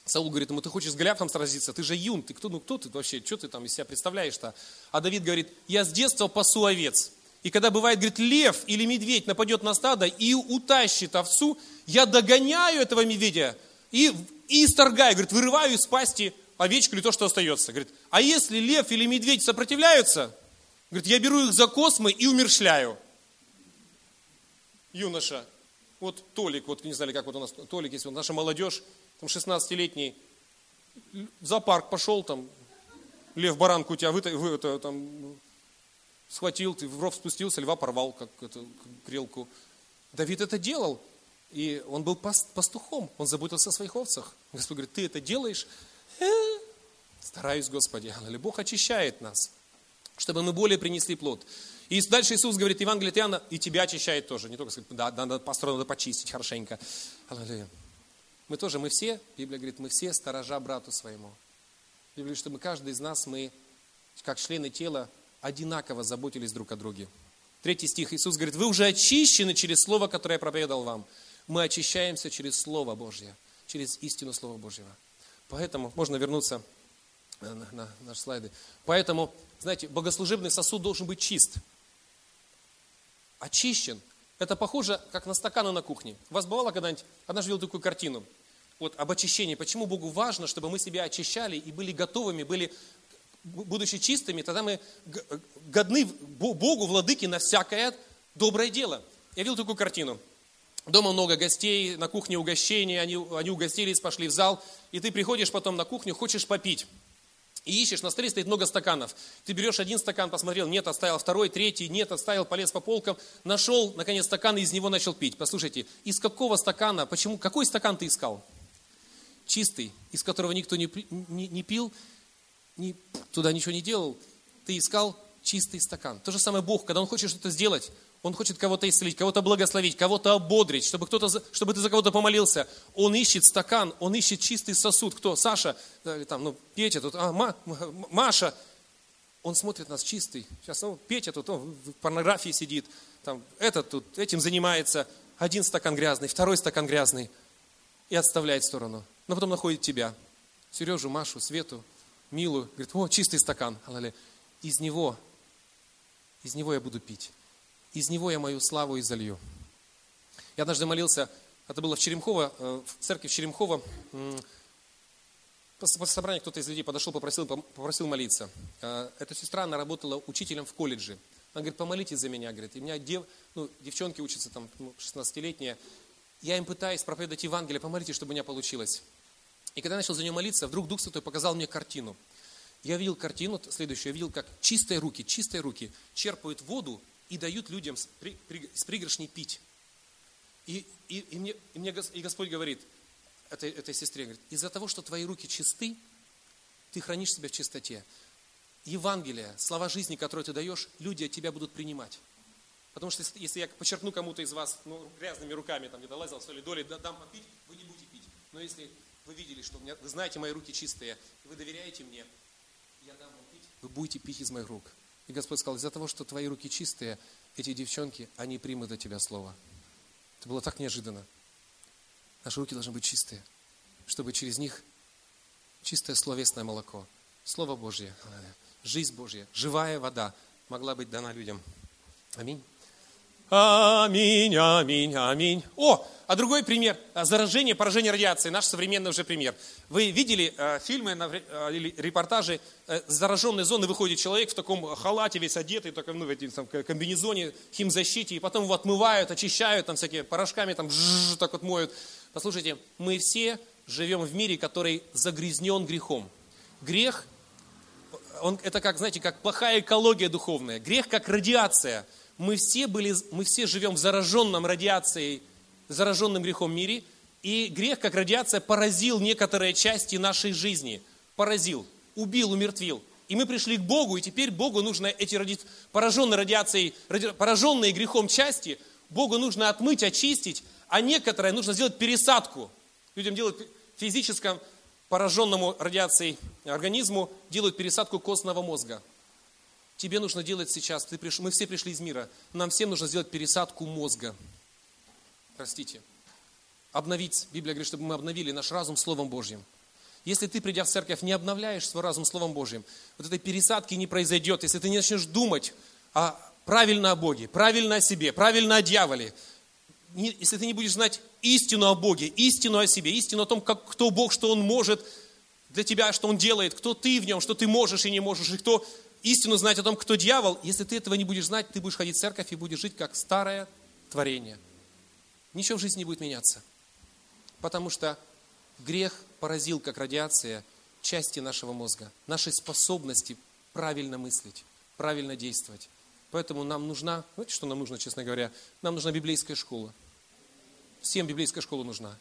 Саул говорит ему, ты хочешь с Голиафом сразиться, ты же юн, ты кто, ну кто ты вообще, что ты там из себя представляешь-то? А Давид говорит, я с детства пасу овец. И когда бывает, говорит, лев или медведь нападет на стадо и утащит овцу, я догоняю этого медведя и, и исторгаю, говорит, вырываю из пасти овечку или то, что остается. Говорит, а если лев или медведь сопротивляются, Говорит, я беру их за космы и умершляю. Юноша, вот Толик, вот не знали, как вот у нас Толик, если вот наша молодежь, там 16-летний, в зоопарк пошел, там, лев баранку у тебя вы, вы, это, там, схватил, ты в ров спустился, льва порвал, как, это, как грелку. Давид это делал, и он был пастухом, он заботился о своих овцах. Господь говорит, ты это делаешь? Э, стараюсь, Господи. [laughs] Бог очищает нас чтобы мы более принесли плод. И дальше Иисус говорит, Евангелие Иоанна и тебя очищает тоже. Не только сказать, да, надо, пастора надо почистить хорошенько. Аллилуйя. Мы тоже, мы все, Библия говорит, мы все сторожа брату своему. Библия говорит, что мы, каждый из нас, мы, как члены тела, одинаково заботились друг о друге. Третий стих, Иисус говорит, вы уже очищены через Слово, которое я проповедовал вам. Мы очищаемся через Слово Божье, через истину Слова Божьего. Поэтому, можно вернуться на, на, на наши слайды. Поэтому знаете, богослужебный сосуд должен быть чист. Очищен. Это похоже, как на стаканы на кухне. У вас бывало когда-нибудь, однажды видел такую картину, вот об очищении. Почему Богу важно, чтобы мы себя очищали и были готовыми, были, будучи чистыми, тогда мы годны Богу, владыке, на всякое доброе дело. Я видел такую картину. Дома много гостей, на кухне угощения, они, они угостились, пошли в зал, и ты приходишь потом на кухню, хочешь попить. И ищешь, на столе стоит много стаканов. Ты берешь один стакан, посмотрел, нет, оставил второй, третий, нет, оставил, полез по полкам, нашел, наконец, стакан и из него начал пить. Послушайте, из какого стакана, почему, какой стакан ты искал? Чистый, из которого никто не, не, не пил, не, туда ничего не делал. Ты искал чистый стакан. То же самое Бог, когда Он хочет что-то сделать, он хочет кого-то исцелить, кого-то благословить, кого-то ободрить, чтобы, кто-то, чтобы ты за кого-то помолился. Он ищет стакан, он ищет чистый сосуд. Кто? Саша, там, ну, Петя тут, а, Ма, Маша. Он смотрит нас чистый. Сейчас, ну, Петя тут, он в порнографии сидит, там, этот тут этим занимается. Один стакан грязный, второй стакан грязный. И отставляет в сторону. Но потом находит тебя. Сережу, Машу, Свету, Милу. Говорит, о, чистый стакан. Из него, из него я буду пить из него я мою славу изолью. Я однажды молился, это было в Черемхово, э, в церкви в Черемхово, после собрания кто-то из людей подошел, попросил, попросил молиться. Э, эта сестра, она работала учителем в колледже. Она говорит, помолитесь за меня, говорит. И у меня дев, ну, девчонки учатся там, 16-летние. Я им пытаюсь проповедовать Евангелие, помолитесь, чтобы у меня получилось. И когда я начал за нее молиться, вдруг Дух Святой показал мне картину. Я видел картину следующую, я видел, как чистые руки, чистые руки черпают воду и дают людям с, при, при, с пригоршней пить. И, и, и, мне, и, мне, и Господь говорит этой, этой сестре, говорит, из-за того, что твои руки чисты, ты хранишь себя в чистоте. Евангелие, слова жизни, которые ты даешь, люди от тебя будут принимать. Потому что если я подчеркну кому-то из вас ну, грязными руками, там где-то лазил, соли доли, дам попить, вы не будете пить. Но если вы видели, что у меня, вы знаете, мои руки чистые, вы доверяете мне, я дам вам пить, вы будете пить из моих рук. И Господь сказал, из-за того, что твои руки чистые, эти девчонки, они примут от тебя слово. Это было так неожиданно. Наши руки должны быть чистые, чтобы через них чистое словесное молоко Слово Божье, жизнь Божья, живая вода могла быть дана людям. Аминь. Аминь, аминь, аминь. О, а другой пример. Заражение, поражение радиации. Наш современный уже пример. Вы видели э, фильмы э, или репортажи э, зараженной зоны, выходит человек в таком халате, весь одетый, только, ну, в этом там, комбинезоне, химзащите, и потом его отмывают, очищают, там всякие порошками, там, жжж, так вот моют. Послушайте, мы все живем в мире, который загрязнен грехом. Грех, он, это как, знаете, как плохая экология духовная. Грех как радиация – мы все, были, мы все живем в зараженном радиацией, зараженном грехом мире, и грех, как радиация, поразил некоторые части нашей жизни. Поразил, убил, умертвил. И мы пришли к Богу, и теперь Богу нужно эти ради... пораженные радиацией, ради... пораженные грехом части, Богу нужно отмыть, очистить, а некоторые нужно сделать пересадку. Людям делают физическом пораженному радиацией организму, делают пересадку костного мозга тебе нужно делать сейчас, ты приш... мы все пришли из мира, нам всем нужно сделать пересадку мозга. Простите. Обновить. Библия говорит, чтобы мы обновили наш разум Словом Божьим. Если ты, придя в церковь, не обновляешь свой разум Словом Божьим, вот этой пересадки не произойдет. Если ты не начнешь думать о, правильно о Боге, правильно о себе, правильно о дьяволе, если ты не будешь знать истину о Боге, истину о себе, истину о том, как, кто Бог, что Он может для тебя, что Он делает, кто ты в Нем, что ты можешь и не можешь, и кто истину знать о том, кто дьявол, если ты этого не будешь знать, ты будешь ходить в церковь и будешь жить как старое творение. Ничего в жизни не будет меняться. Потому что грех поразил, как радиация, части нашего мозга, нашей способности правильно мыслить, правильно действовать. Поэтому нам нужна, знаете, что нам нужно, честно говоря? Нам нужна библейская школа. Всем библейская школа нужна.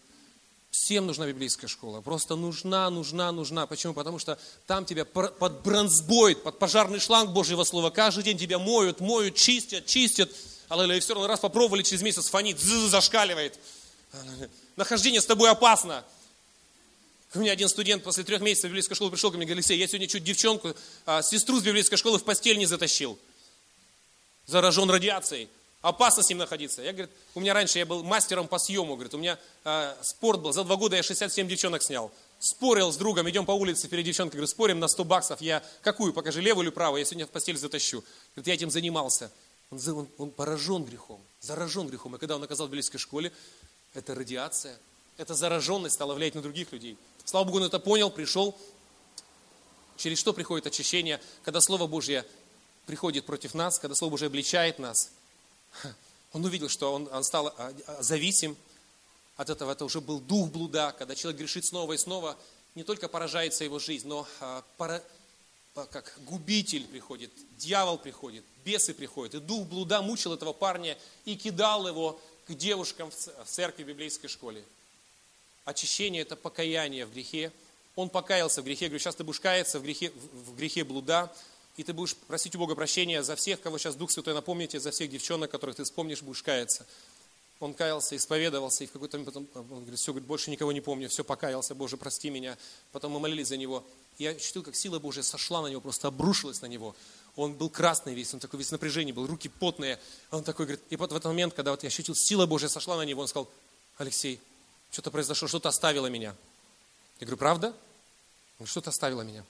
Всем нужна библейская школа. Просто нужна, нужна, нужна. Почему? Потому что там тебя под бронзбойт, под пожарный шланг Божьего Слова. Каждый день тебя моют, моют, чистят, чистят. Аллилуйя. И все равно раз попробовали, через месяц фонит, зашкаливает. Нахождение с тобой опасно. У меня один студент после трех месяцев библейской школы пришел ко мне и говорит, Алексей, я сегодня чуть девчонку, а, сестру с библейской школы в постель не затащил. Заражен радиацией. Опасно с ним находиться. Я, говорит, у меня раньше я был мастером по съему, говорит, у меня э, спорт был, за два года я 67 девчонок снял. Спорил с другом, идем по улице перед девчонкой, говорю, спорим на 100 баксов, я какую, покажи, левую или правую, я сегодня в постель затащу. Говорит, я этим занимался. Он, он, он поражен грехом, заражен грехом. И когда он оказался в библейской школе, это радиация, это зараженность стала влиять на других людей. Слава Богу, он это понял, пришел. Через что приходит очищение? Когда Слово Божье приходит против нас, когда Слово Божье обличает нас – он увидел, что он, он стал а, а, зависим от этого. Это уже был дух блуда, когда человек грешит снова и снова. Не только поражается его жизнь, но а, как губитель приходит, дьявол приходит, бесы приходят. И дух блуда мучил этого парня и кидал его к девушкам в церкви в библейской школе. Очищение – это покаяние в грехе. Он покаялся в грехе. Говорю, сейчас ты будешь каяться в грехе, в грехе блуда и ты будешь просить у Бога прощения за всех, кого сейчас Дух Святой напомнит за всех девчонок, которых ты вспомнишь, будешь каяться. Он каялся, исповедовался, и в какой-то момент потом, он говорит, все, больше никого не помню, все, покаялся, Боже, прости меня. Потом мы молились за него. Я ощутил, как сила Божья сошла на него, просто обрушилась на него. Он был красный весь, он такой весь напряжение был, руки потные. Он такой говорит, и вот в этот момент, когда вот я ощутил, сила Божья сошла на него, он сказал, Алексей, что-то произошло, что-то оставило меня. Я говорю, правда? Что-то оставило меня.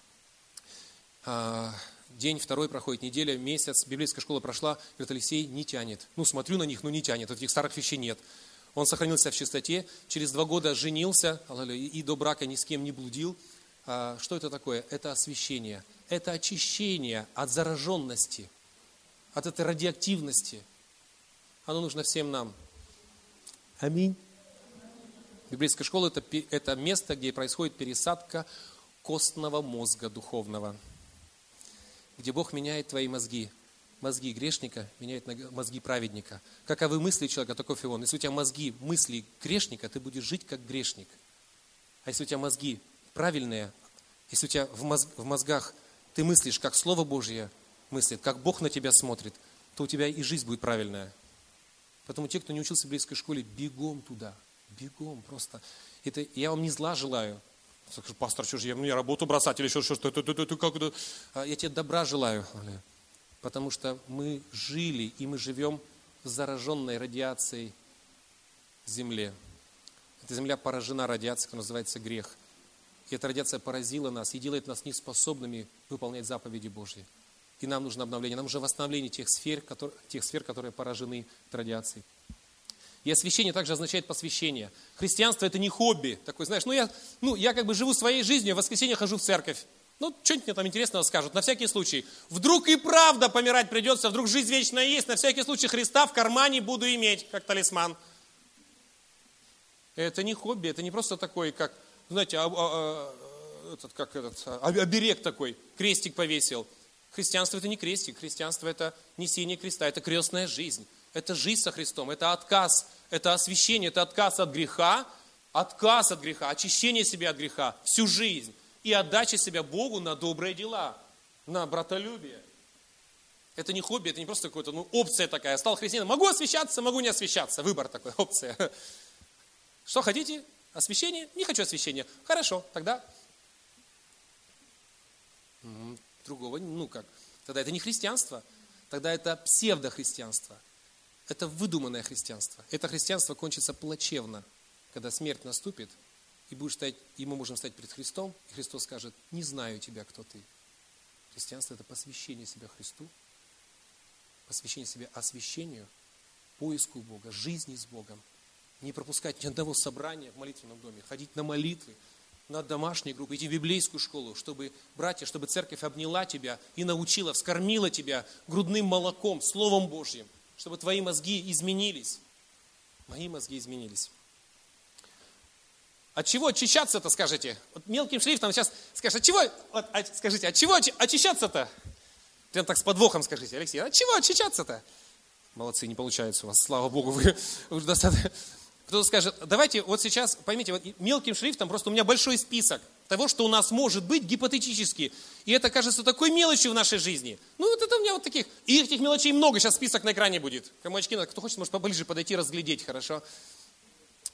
А, день, второй проходит, неделя, месяц, библейская школа прошла, говорит, Алексей не тянет. Ну, смотрю на них, но не тянет, этих старых вещей нет. Он сохранился в чистоте, через два года женился, и до брака ни с кем не блудил. А, что это такое? Это освящение, это очищение от зараженности, от этой радиоактивности. Оно нужно всем нам. Аминь. Библейская школа это, – это место, где происходит пересадка костного мозга духовного где Бог меняет твои мозги. Мозги грешника меняют мозги праведника. Каковы мысли человека, таков и он. Если у тебя мозги, мысли грешника, ты будешь жить как грешник. А если у тебя мозги правильные, если у тебя в, мозг, в мозгах ты мыслишь, как Слово Божье мыслит, как Бог на тебя смотрит, то у тебя и жизнь будет правильная. Поэтому те, кто не учился в библейской школе, бегом туда, бегом просто. Это, я вам не зла желаю, Пастор, что же я, мне работу бросать или еще что-то, как это? А я тебе добра желаю, потому что мы жили и мы живем в зараженной радиацией земле. Эта земля поражена радиацией, которая называется грех. И эта радиация поразила нас и делает нас неспособными выполнять заповеди Божьи. И нам нужно обновление, нам нужно восстановление тех сфер, которые, тех сфер, которые поражены радиацией. И освящение также означает посвящение. Христианство это не хобби. Такой, знаешь, ну я, ну я как бы живу своей жизнью, в воскресенье хожу в церковь. Ну, что-нибудь мне там интересного скажут, на всякий случай. Вдруг и правда помирать придется, вдруг жизнь вечная есть, на всякий случай Христа в кармане буду иметь, как талисман. Это не хобби, это не просто такой, как, знаете, а, а, а, этот, как этот, а, оберег такой, крестик повесил. Христианство это не крестик, христианство это несение креста, это крестная жизнь. Это жизнь со Христом, это отказ, это освящение, это отказ от греха, отказ от греха, очищение себя от греха всю жизнь и отдача себя Богу на добрые дела, на братолюбие. Это не хобби, это не просто какая-то ну, опция такая. Стал христианином, могу освещаться, могу не освещаться. Выбор такой, [laughs] опция. Что хотите? Освящение? Не хочу освящения. Хорошо, тогда другого, ну как, тогда это не христианство, тогда это псевдохристианство. Это выдуманное христианство. Это христианство кончится плачевно, когда смерть наступит, и, будешь стать, и мы можем стать перед Христом, и Христос скажет, не знаю тебя, кто ты. Христианство – это посвящение себя Христу, посвящение себя освящению, поиску Бога, жизни с Богом. Не пропускать ни одного собрания в молитвенном доме, ходить на молитвы, на домашние группы, идти в библейскую школу, чтобы, братья, чтобы церковь обняла тебя и научила, вскормила тебя грудным молоком, Словом Божьим, чтобы твои мозги изменились. Мои мозги изменились. От чего очищаться-то, скажите? Вот мелким шрифтом сейчас скажешь, от чего, вот, а, скажите, от чего очищаться-то? Прям так с подвохом скажите, Алексей, от чего очищаться-то? Молодцы, не получается у вас, слава Богу, вы уже достаточно. Кто-то скажет, давайте вот сейчас, поймите, вот мелким шрифтом просто у меня большой список того, что у нас может быть гипотетически. И это кажется такой мелочью в нашей жизни. Ну вот это у меня вот таких. И этих мелочей много, сейчас список на экране будет. Кому очки надо, кто хочет, может поближе подойти, разглядеть, хорошо?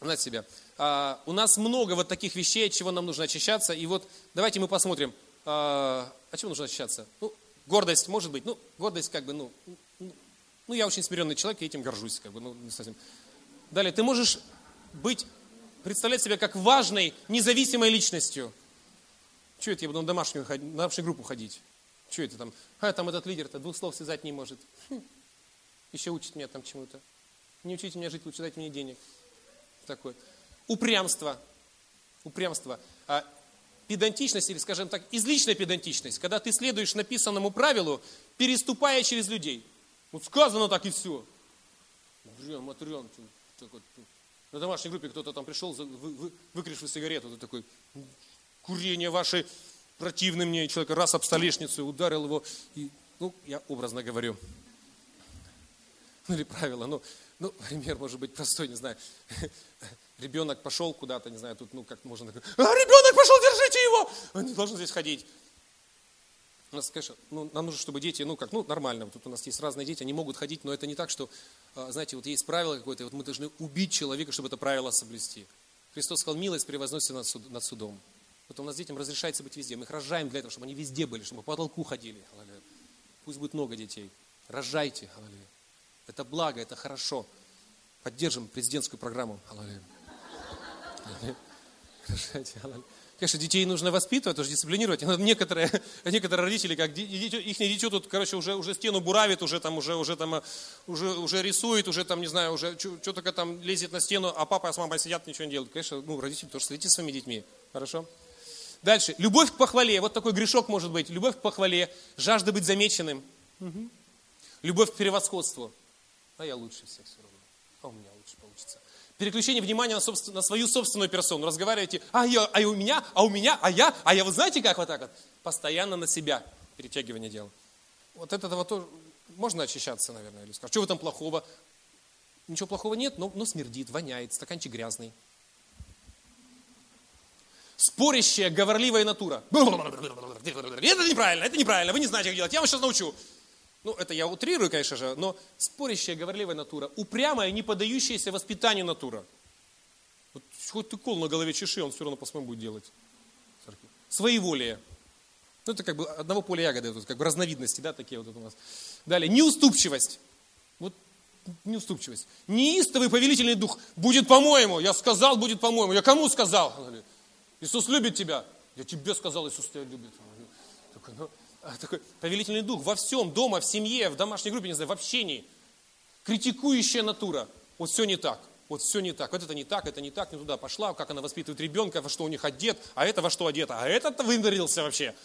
Знать себя. А, у нас много вот таких вещей, от чего нам нужно очищаться. И вот давайте мы посмотрим, а, от чего нужно очищаться. Ну, гордость, может быть. Ну, гордость как бы, ну, ну, ну я очень смиренный человек, и этим горжусь, как бы, ну, не совсем. Далее, ты можешь быть, представлять себя как важной, независимой личностью. Что это я буду на домашнюю, на домашнюю группу ходить? Что это там? А, там этот лидер-то двух слов связать не может. Хм. Еще учит меня там чему-то. Не учите меня жить, лучше дайте мне денег. Такое. Упрямство. Упрямство. А, педантичность, или, скажем так, изличная педантичность, когда ты следуешь написанному правилу, переступая через людей. Вот сказано так и все. Блин, матрен, так вот, на домашней группе кто-то там пришел, вы, вы, выкришил сигарету, ты такой, курение ваше противный мне, человек раз об столешницу ударил его, и, ну, я образно говорю, ну или правило, ну, ну, пример может быть простой, не знаю, [laughs] ребенок пошел куда-то, не знаю, тут, ну, как можно, а, ребенок пошел, держите его, он не должен здесь ходить, у нас, конечно, ну, нам нужно, чтобы дети, ну как, ну нормально, тут у нас есть разные дети, они могут ходить, но это не так, что, а, знаете, вот есть правило какое-то, вот мы должны убить человека, чтобы это правило соблюсти. Христос сказал, милость превозносится над судом. Вот у нас детям разрешается быть везде. Мы их рожаем для этого, чтобы они везде были, чтобы по потолку ходили. Пусть будет много детей. Рожайте. Это благо, это хорошо. Поддержим президентскую программу. Рожайте. Конечно, детей нужно воспитывать, тоже дисциплинировать. Некоторые, [laughs] некоторые родители, как их дитё тут, короче, уже, уже стену буравит, уже там, уже, уже там, уже, уже рисует, уже там, не знаю, уже что только там лезет на стену, а папа с мамой сидят, ничего не делают. Конечно, ну, родители тоже следите за своими детьми. Хорошо? Дальше. Любовь к похвале. Вот такой грешок может быть. Любовь к похвале. Жажда быть замеченным. Угу. Любовь к превосходству. А я лучше всех все равно. А у меня переключение внимания на, собствен, на свою собственную персону. Разговариваете, а, я, а у меня, а у меня, а я, а я, вы знаете как вот так вот? Постоянно на себя перетягивание дела. Вот от этого тоже можно очищаться, наверное, или скажешь, что в этом плохого? Ничего плохого нет, но, но смердит, воняет, стаканчик грязный. Спорящая, говорливая натура. Это неправильно, это неправильно, вы не знаете, как делать, я вам сейчас научу ну это я утрирую, конечно же, но спорящая, говорливая натура, упрямая, не поддающаяся воспитанию натура. Вот хоть ты кол на голове чеши, он все равно по-своему будет делать. Своеволие. Ну, это как бы одного поля ягоды, вот, как бы разновидности, да, такие вот у нас. Далее, неуступчивость. Вот неуступчивость. Неистовый повелительный дух. Будет по-моему. Я сказал, будет по-моему. Я кому сказал? Иисус любит тебя. Я тебе сказал, Иисус тебя любит. Такой, ну, а такой повелительный дух во всем, дома, в семье, в домашней группе, не знаю, в общении. Критикующая натура. Вот все не так. Вот все не так. Вот это не так, это не так, не туда пошла, как она воспитывает ребенка, во что у них одет, а это во что одето, а этот вымерился вообще.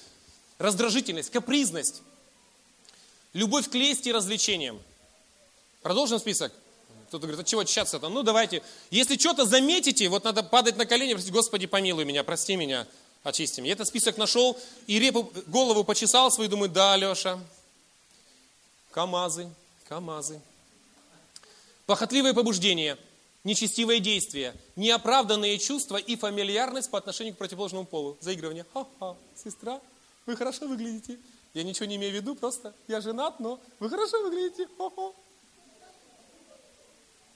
Раздражительность, капризность, любовь к лести и развлечениям. Продолжим список. Кто-то говорит, от чего очищаться-то? Ну, давайте. Если что-то заметите, вот надо падать на колени, просить, Господи, помилуй меня, прости меня, очисти меня. Я этот список нашел, и репу, голову почесал свою, думаю, да, Леша, КамАЗы, КамАЗы. Похотливое побуждение, нечестивое действие, неоправданные чувства и фамильярность по отношению к противоположному полу. Заигрывание. Ха-ха, сестра, вы хорошо выглядите. Я ничего не имею в виду, просто я женат, но вы хорошо выглядите. Хо-хо.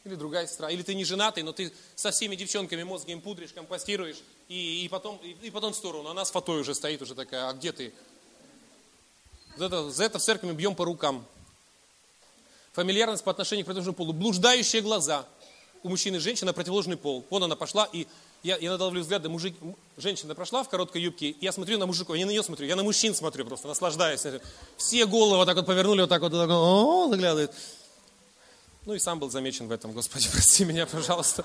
Или другая сестра. Или ты не женатый, но ты со всеми девчонками мозги пудришь, компостируешь, и, и, потом, и, и потом в сторону. Она с фатой уже стоит, уже такая, а где ты? За это, за это в церкви мы бьем по рукам. Фамильярность по отношению к противоположному полу. Блуждающие глаза. У мужчины и женщины противоположный пол. Вон она пошла, и я, я надавлю взгляд, да мужик, женщина прошла в короткой юбке, и я смотрю на мужиков, я не на нее смотрю, я на мужчин смотрю просто, наслаждаюсь. Все головы вот так вот повернули, вот так вот, вот так вот о, заглядывают. Ну и сам был замечен в этом, Господи, [laughs] прости меня, пожалуйста.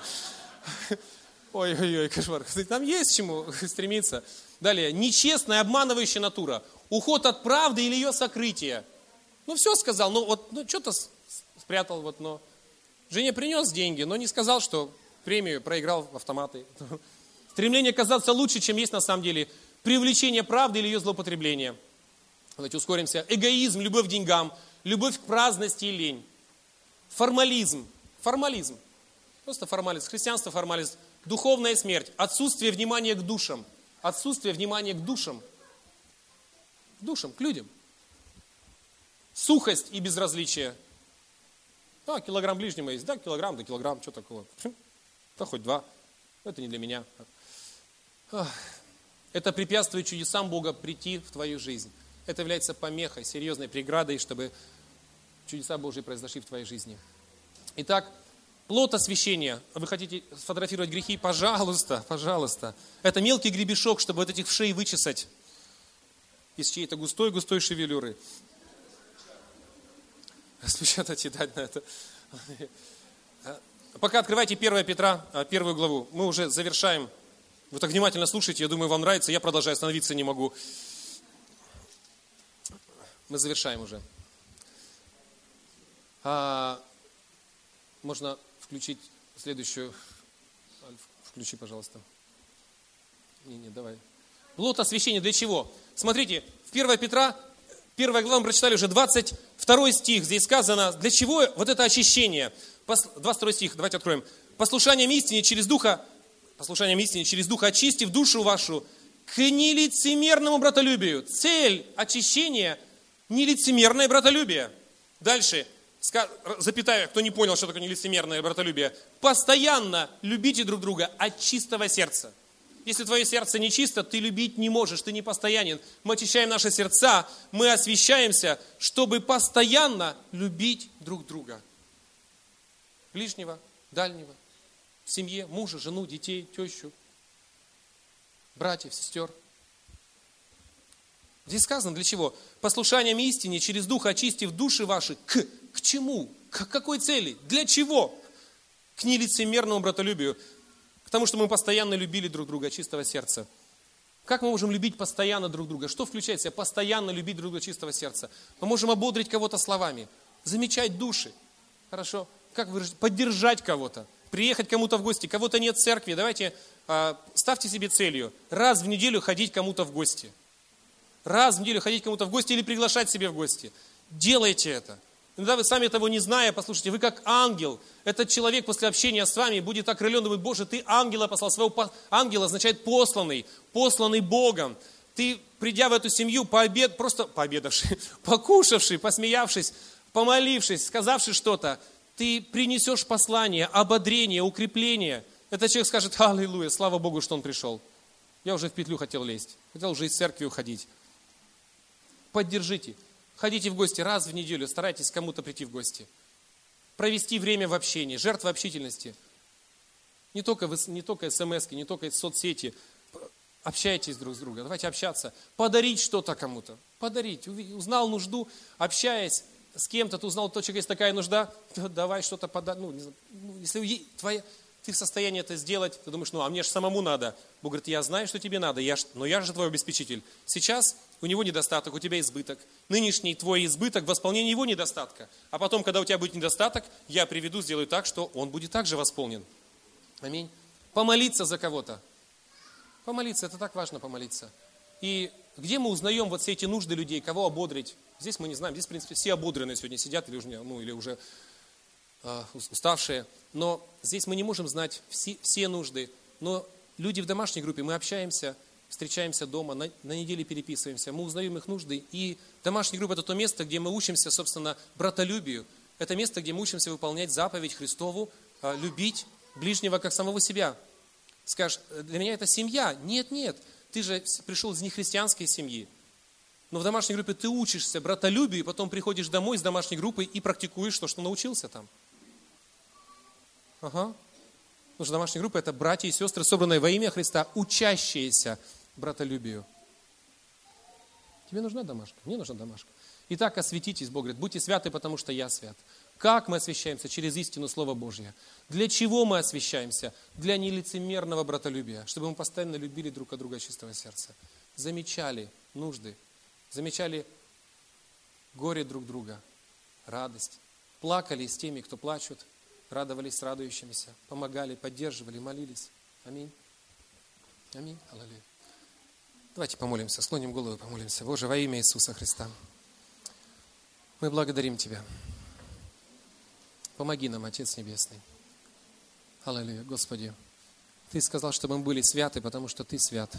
Ой-ой-ой, кошмар. Там есть чему стремиться. Далее, нечестная, обманывающая натура. Уход от правды или ее сокрытие. Ну все сказал, ну вот ну, что-то спрятал, вот, но Женя принес деньги, но не сказал, что премию проиграл в автоматы. [laughs] Стремление казаться лучше, чем есть на самом деле. Привлечение правды или ее злоупотребление. Давайте ускоримся. Эгоизм, любовь к деньгам, любовь к праздности и лень. Формализм. Формализм. Просто формализм. Христианство формализм. Духовная смерть. Отсутствие внимания к душам. Отсутствие внимания к душам. К душам, к людям. Сухость и безразличие. А, килограмм ближнего есть. Да, килограмм, да килограмм, что такого? Да хоть два. Это не для меня. Это препятствует чудесам Бога прийти в твою жизнь. Это является помехой, серьезной преградой, чтобы чудеса Божьи произошли в твоей жизни. Итак, плод освящения. Вы хотите сфотографировать грехи? Пожалуйста, пожалуйста. Это мелкий гребешок, чтобы вот этих вшей вычесать из чьей-то густой-густой шевелюры. Распечатать и дать на это. Пока открывайте 1 Петра, а, первую главу. Мы уже завершаем. Вы так внимательно слушайте, я думаю, вам нравится. Я продолжаю, остановиться не могу. Мы завершаем уже. А, можно включить следующую. Включи, пожалуйста. Не, не, давай. Плод освящения для чего? Смотрите, в 1 Петра, 1 глава мы прочитали уже 22 стих. Здесь сказано, для чего вот это очищение? 22 стих, давайте откроем. Послушанием истине через Духа, послушанием истине через Духа очистив душу вашу к нелицемерному братолюбию. Цель очищения – нелицемерное братолюбие. Дальше – запятая, кто не понял, что такое нелицемерное братолюбие, постоянно любите друг друга от чистого сердца. Если твое сердце не чисто, ты любить не можешь, ты не постоянен. Мы очищаем наши сердца, мы освещаемся, чтобы постоянно любить друг друга. Ближнего, дальнего, в семье, мужа, жену, детей, тещу, братьев, сестер. Здесь сказано для чего? Послушанием истине через Дух очистив души ваши к к чему? К какой цели? Для чего? К нелицемерному братолюбию. К тому, что мы постоянно любили друг друга чистого сердца. Как мы можем любить постоянно друг друга? Что включает в себя постоянно любить друг друга чистого сердца? Мы можем ободрить кого-то словами, замечать души. Хорошо? Как выразить? Поддержать кого-то. Приехать кому-то в гости. Кого-то нет в церкви. Давайте э, ставьте себе целью. Раз в неделю ходить кому-то в гости. Раз в неделю ходить кому-то в гости или приглашать себе в гости. Делайте это. Иногда вы сами того не зная, послушайте, вы как ангел. Этот человек после общения с вами будет окрылен, думает, Боже, ты ангела послал. Своего ангела означает посланный, посланный Богом. Ты, придя в эту семью, пообед, просто пообедавший, [laughs] покушавший, посмеявшись, помолившись, сказавший что-то, ты принесешь послание, ободрение, укрепление. Этот человек скажет, аллилуйя, слава Богу, что он пришел. Я уже в петлю хотел лезть, хотел уже из церкви уходить. Поддержите. Ходите в гости раз в неделю, старайтесь кому-то прийти в гости. Провести время в общении, жертва общительности. Не только, не только смс, не только соцсети. Общайтесь друг с другом, давайте общаться. Подарить что-то кому-то, подарить. Узнал нужду, общаясь с кем-то, ты узнал, точно есть такая нужда, давай что-то подай. Ну, ну, если твоя, ты в состоянии это сделать, ты думаешь, ну, а мне же самому надо. Бог говорит, я знаю, что тебе надо, я, но я же твой обеспечитель. Сейчас у него недостаток, у тебя избыток. Нынешний твой избыток в восполнении его недостатка. А потом, когда у тебя будет недостаток, я приведу, сделаю так, что он будет также восполнен. Аминь. Помолиться за кого-то. Помолиться, это так важно помолиться. И где мы узнаем вот все эти нужды людей, кого ободрить? Здесь мы не знаем, здесь, в принципе, все ободренные сегодня сидят или уже, ну, или уже э, уставшие. Но здесь мы не можем знать все, все нужды. Но люди в домашней группе, мы общаемся, встречаемся дома, на, на неделе переписываемся, мы узнаем их нужды. И домашняя группа – это то место, где мы учимся, собственно, братолюбию. Это место, где мы учимся выполнять заповедь Христову, э, любить ближнего как самого себя. Скажешь, для меня это семья. Нет, нет, ты же пришел из нехристианской семьи. Но в домашней группе ты учишься братолюбию, и потом приходишь домой из домашней группы и практикуешь то, что научился там. Ага. Потому что домашняя группа – это братья и сестры, собранные во имя Христа, учащиеся братолюбию. Тебе нужна домашка? Мне нужна домашка. Итак, осветитесь, Бог говорит, будьте святы, потому что я свят. Как мы освящаемся? Через истину Слова Божье. Для чего мы освящаемся? Для нелицемерного братолюбия, чтобы мы постоянно любили друг друга чистого сердца. Замечали нужды, замечали горе друг друга, радость. Плакали с теми, кто плачут, радовались с радующимися, помогали, поддерживали, молились. Аминь. Аминь. Аллилуйя. Давайте помолимся, склоним голову и помолимся. Боже, во имя Иисуса Христа. Мы благодарим Тебя. Помоги нам, Отец Небесный. Аллилуйя, Господи. Ты сказал, чтобы мы были святы, потому что Ты свят.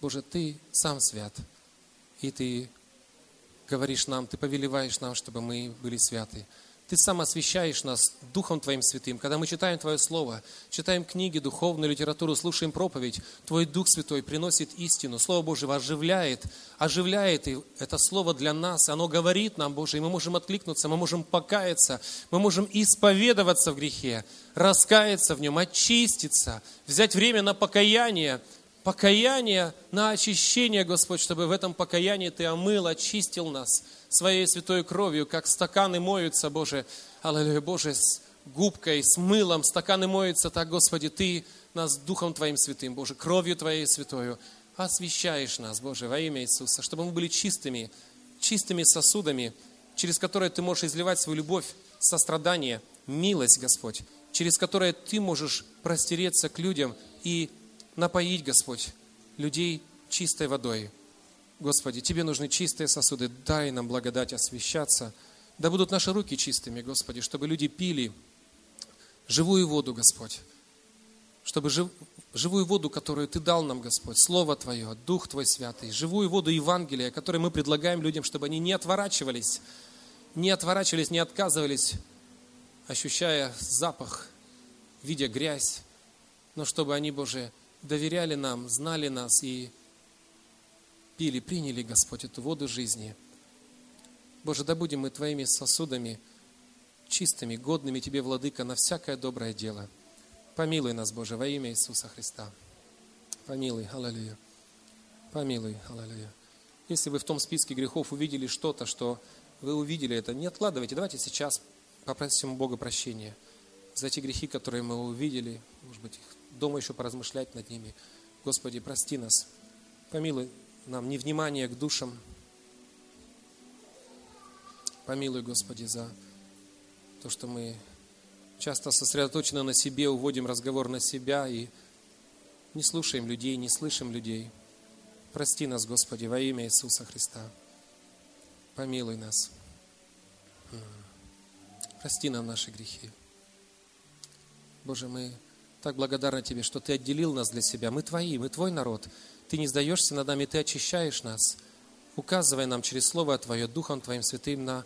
Боже, Ты сам свят. И Ты говоришь нам, Ты повелеваешь нам, чтобы мы были святы. Ты сам освящаешь нас Духом Твоим Святым. Когда мы читаем Твое Слово, читаем книги, духовную литературу, слушаем проповедь, Твой Дух Святой приносит истину. Слово Божие оживляет, оживляет и это Слово для нас. Оно говорит нам, Боже, и мы можем откликнуться, мы можем покаяться, мы можем исповедоваться в грехе, раскаяться в нем, очиститься, взять время на покаяние, покаяние на очищение, Господь, чтобы в этом покаянии Ты омыл, очистил нас – своей святой кровью, как стаканы моются, Боже, аллилуйя, Боже, с губкой, с мылом, стаканы моются, так, Господи, Ты нас Духом Твоим святым, Боже, кровью Твоей святою освящаешь нас, Боже, во имя Иисуса, чтобы мы были чистыми, чистыми сосудами, через которые Ты можешь изливать свою любовь, сострадание, милость, Господь, через которые Ты можешь простереться к людям и напоить, Господь, людей чистой водой. Господи, Тебе нужны чистые сосуды, дай нам благодать освещаться. Да будут наши руки чистыми, Господи, чтобы люди пили живую воду, Господь. Чтобы жив, живую воду, которую Ты дал нам, Господь, Слово Твое, Дух Твой Святый, живую воду Евангелия, которую мы предлагаем людям, чтобы они не отворачивались, не отворачивались, не отказывались, ощущая запах, видя грязь, но чтобы они, Боже, доверяли нам, знали нас и пили, приняли, Господь, эту воду жизни. Боже, да будем мы Твоими сосудами чистыми, годными Тебе, Владыка, на всякое доброе дело. Помилуй нас, Боже, во имя Иисуса Христа. Помилуй, аллилуйя. Помилуй, аллилуйя. Если вы в том списке грехов увидели что-то, что вы увидели это, не откладывайте. Давайте сейчас попросим Бога прощения за те грехи, которые мы увидели. Может быть, дома еще поразмышлять над ними. Господи, прости нас. Помилуй нам невнимание к душам. Помилуй, Господи, за то, что мы часто сосредоточены на себе, уводим разговор на себя и не слушаем людей, не слышим людей. Прости нас, Господи, во имя Иисуса Христа. Помилуй нас. Прости нам наши грехи. Боже, мы так благодарны Тебе, что Ты отделил нас для себя. Мы Твои, мы Твой народ. Ты не сдаешься над нами, Ты очищаешь нас. Указывай нам через Слово Твое, Духом Твоим Святым, на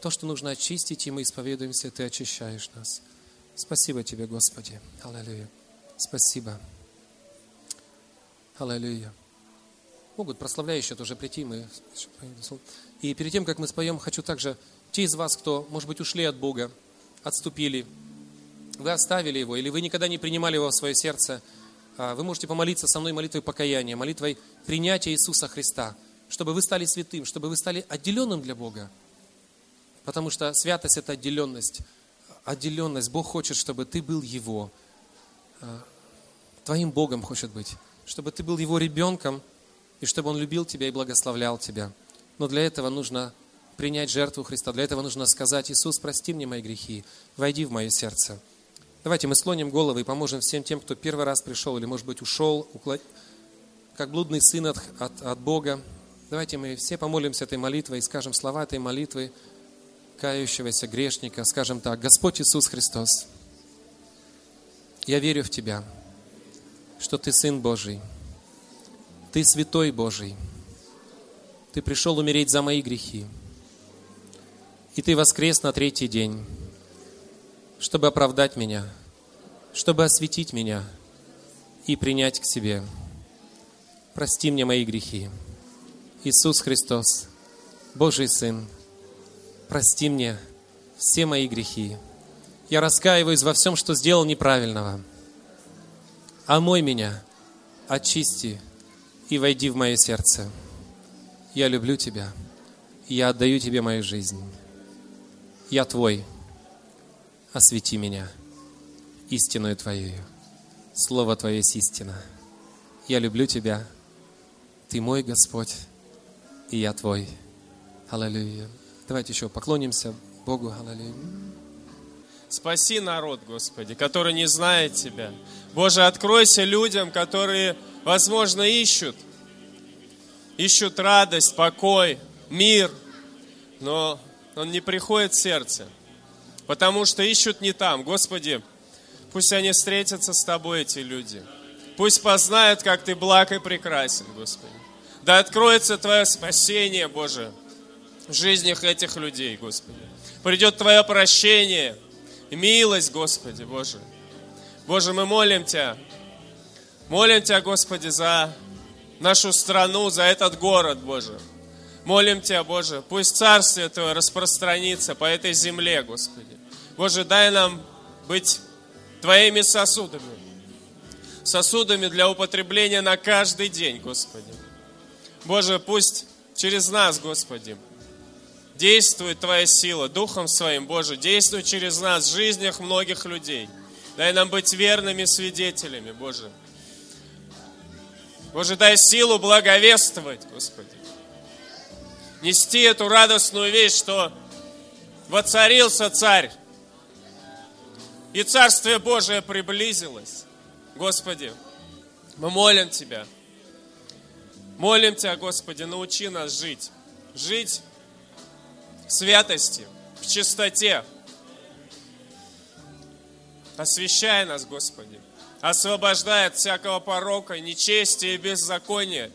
то, что нужно очистить, и мы исповедуемся, Ты очищаешь нас. Спасибо Тебе, Господи. Аллилуйя. Спасибо. Аллилуйя. Могут прославляющие тоже прийти. Мы... И перед тем, как мы споем, хочу также те из вас, кто, может быть, ушли от Бога, отступили, вы оставили Его, или вы никогда не принимали Его в свое сердце – а, вы можете помолиться со мной молитвой покаяния, молитвой принятия Иисуса Христа, чтобы вы стали святым, чтобы вы стали отделенным для Бога. Потому что святость – это отделенность. Отделенность. Бог хочет, чтобы ты был Его. А, твоим Богом хочет быть. Чтобы ты был Его ребенком, и чтобы Он любил тебя и благословлял тебя. Но для этого нужно принять жертву Христа. Для этого нужно сказать, Иисус, прости мне мои грехи, войди в мое сердце. Давайте мы слоним головы и поможем всем тем, кто первый раз пришел или, может быть, ушел, как блудный сын от, от, от Бога. Давайте мы все помолимся этой молитвой и скажем слова этой молитвы кающегося грешника. Скажем так, Господь Иисус Христос, я верю в Тебя, что Ты Сын Божий, Ты Святой Божий, Ты пришел умереть за мои грехи, и Ты воскрес на третий день, чтобы оправдать меня, чтобы осветить меня и принять к себе. Прости мне мои грехи. Иисус Христос, Божий Сын, прости мне все мои грехи. Я раскаиваюсь во всем, что сделал неправильного. Омой меня, очисти и войди в мое сердце. Я люблю Тебя, я отдаю Тебе мою жизнь. Я Твой, освети меня истинную Твоею. Слово Твое есть истина. Я люблю Тебя, Ты мой Господь, и я Твой. Аллилуйя. Давайте еще поклонимся Богу. Аллилуйя. Спаси народ, Господи, который не знает Тебя. Боже, откройся людям, которые, возможно, ищут. Ищут радость, покой, мир, но он не приходит в сердце, потому что ищут не там. Господи, пусть они встретятся с Тобой, эти люди. Пусть познают, как Ты благ и прекрасен, Господи. Да откроется Твое спасение, Боже, в жизнях этих людей, Господи. Придет Твое прощение, милость, Господи, Боже. Боже, мы молим Тебя, молим Тебя, Господи, за нашу страну, за этот город, Боже. Молим Тебя, Боже, пусть Царствие Твое распространится по этой земле, Господи. Боже, дай нам быть Твоими сосудами, сосудами для употребления на каждый день, Господи. Боже, пусть через нас, Господи, действует Твоя сила, Духом Своим, Боже, действуй через нас в жизнях многих людей. Дай нам быть верными свидетелями, Боже. Боже, дай силу благовествовать, Господи. Нести эту радостную вещь, что воцарился царь, и Царствие Божие приблизилось. Господи, мы молим Тебя. Молим Тебя, Господи, научи нас жить. Жить в святости, в чистоте. Освящай нас, Господи. Освобождай от всякого порока, нечестия и беззакония.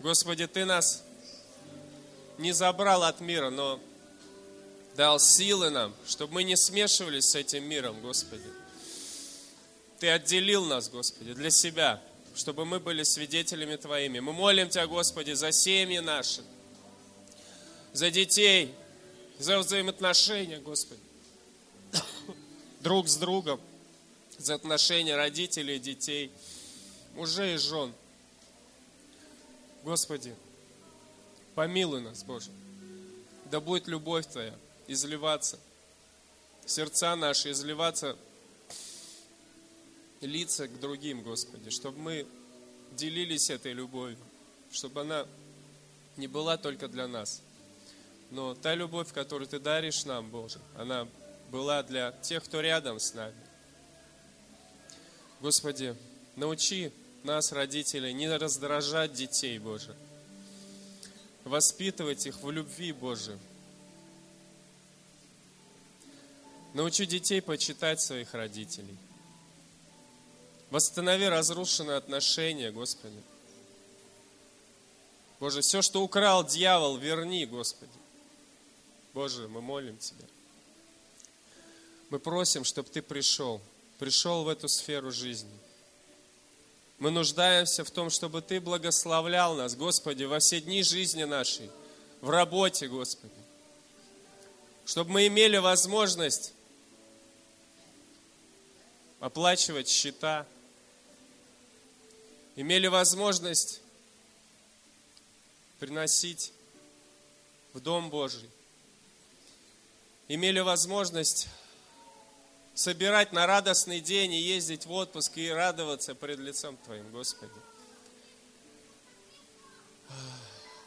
Господи, Ты нас не забрал от мира, но дал силы нам, чтобы мы не смешивались с этим миром, Господи. Ты отделил нас, Господи, для себя, чтобы мы были свидетелями Твоими. Мы молим Тебя, Господи, за семьи наши, за детей, за взаимоотношения, Господи, друг с другом, за отношения родителей, детей, мужей и жен. Господи, помилуй нас, Боже. Да будет любовь Твоя изливаться, сердца наши изливаться, лица к другим, Господи, чтобы мы делились этой любовью, чтобы она не была только для нас. Но та любовь, которую Ты даришь нам, Боже, она была для тех, кто рядом с нами. Господи, научи нас, родителей, не раздражать детей, Боже, воспитывать их в любви, Боже, Научи детей почитать своих родителей. Восстанови разрушенные отношения, Господи. Боже, все, что украл дьявол, верни, Господи. Боже, мы молим Тебя. Мы просим, чтобы Ты пришел, пришел в эту сферу жизни. Мы нуждаемся в том, чтобы Ты благословлял нас, Господи, во все дни жизни нашей, в работе, Господи. Чтобы мы имели возможность оплачивать счета, имели возможность приносить в Дом Божий, имели возможность собирать на радостный день и ездить в отпуск и радоваться пред лицом Твоим, Господи.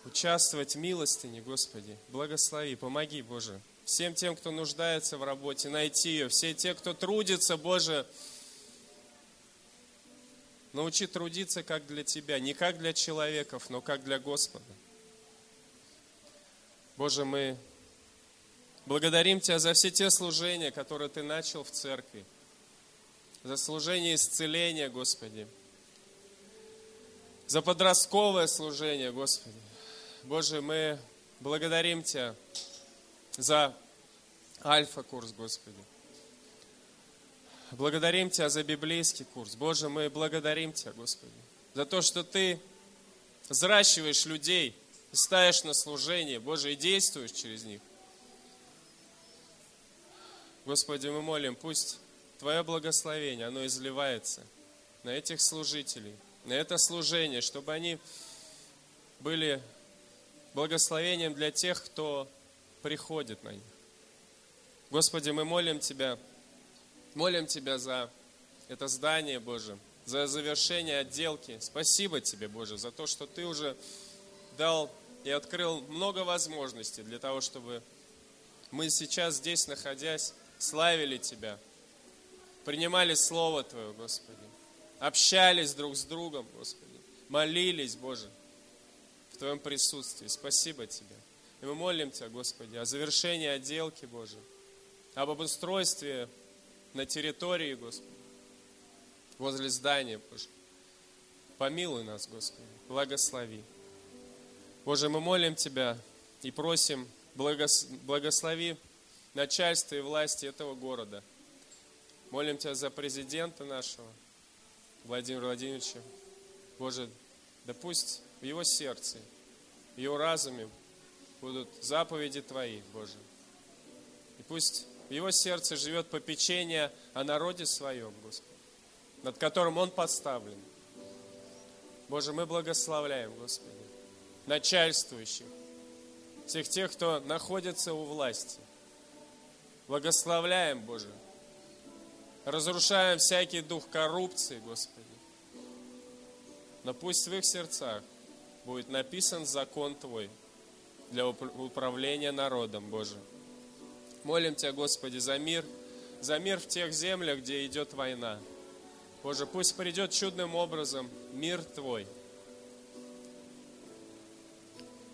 Участвовать в милостыне, Господи. Благослови, помоги, Боже. Всем тем, кто нуждается в работе, найти ее. Все те, кто трудится, Боже, научи трудиться как для Тебя. Не как для человеков, но как для Господа. Боже, мы благодарим Тебя за все те служения, которые Ты начал в церкви. За служение исцеления, Господи. За подростковое служение, Господи. Боже, мы благодарим Тебя за альфа-курс, Господи. Благодарим Тебя за библейский курс. Боже, мы благодарим Тебя, Господи, за то, что Ты взращиваешь людей, ставишь на служение, Боже, и действуешь через них. Господи, мы молим, пусть Твое благословение, оно изливается на этих служителей, на это служение, чтобы они были благословением для тех, кто приходит на них. Господи, мы молим Тебя, молим Тебя за это здание, Боже, за завершение отделки. Спасибо Тебе, Боже, за то, что Ты уже дал и открыл много возможностей для того, чтобы мы сейчас здесь, находясь, славили Тебя, принимали Слово Твое, Господи, общались друг с другом, Господи, молились, Боже, в Твоем присутствии. Спасибо Тебе. И мы молим Тебя, Господи, о завершении отделки, Боже, об обустройстве на территории, Господи, возле здания, Боже. Помилуй нас, Господи, благослови. Боже, мы молим Тебя и просим, благослови начальство и власти этого города. Молим Тебя за президента нашего, Владимира Владимировича. Боже, да пусть в его сердце, в его разуме будут заповеди Твои, Боже. И пусть в его сердце живет попечение о народе своем, Господи, над которым он поставлен. Боже, мы благословляем, Господи, начальствующих, всех тех, кто находится у власти. Благословляем, Боже. Разрушаем всякий дух коррупции, Господи. Но пусть в их сердцах будет написан закон Твой для управления народом, Боже. Молим Тебя, Господи, за мир, за мир в тех землях, где идет война. Боже, пусть придет чудным образом мир Твой,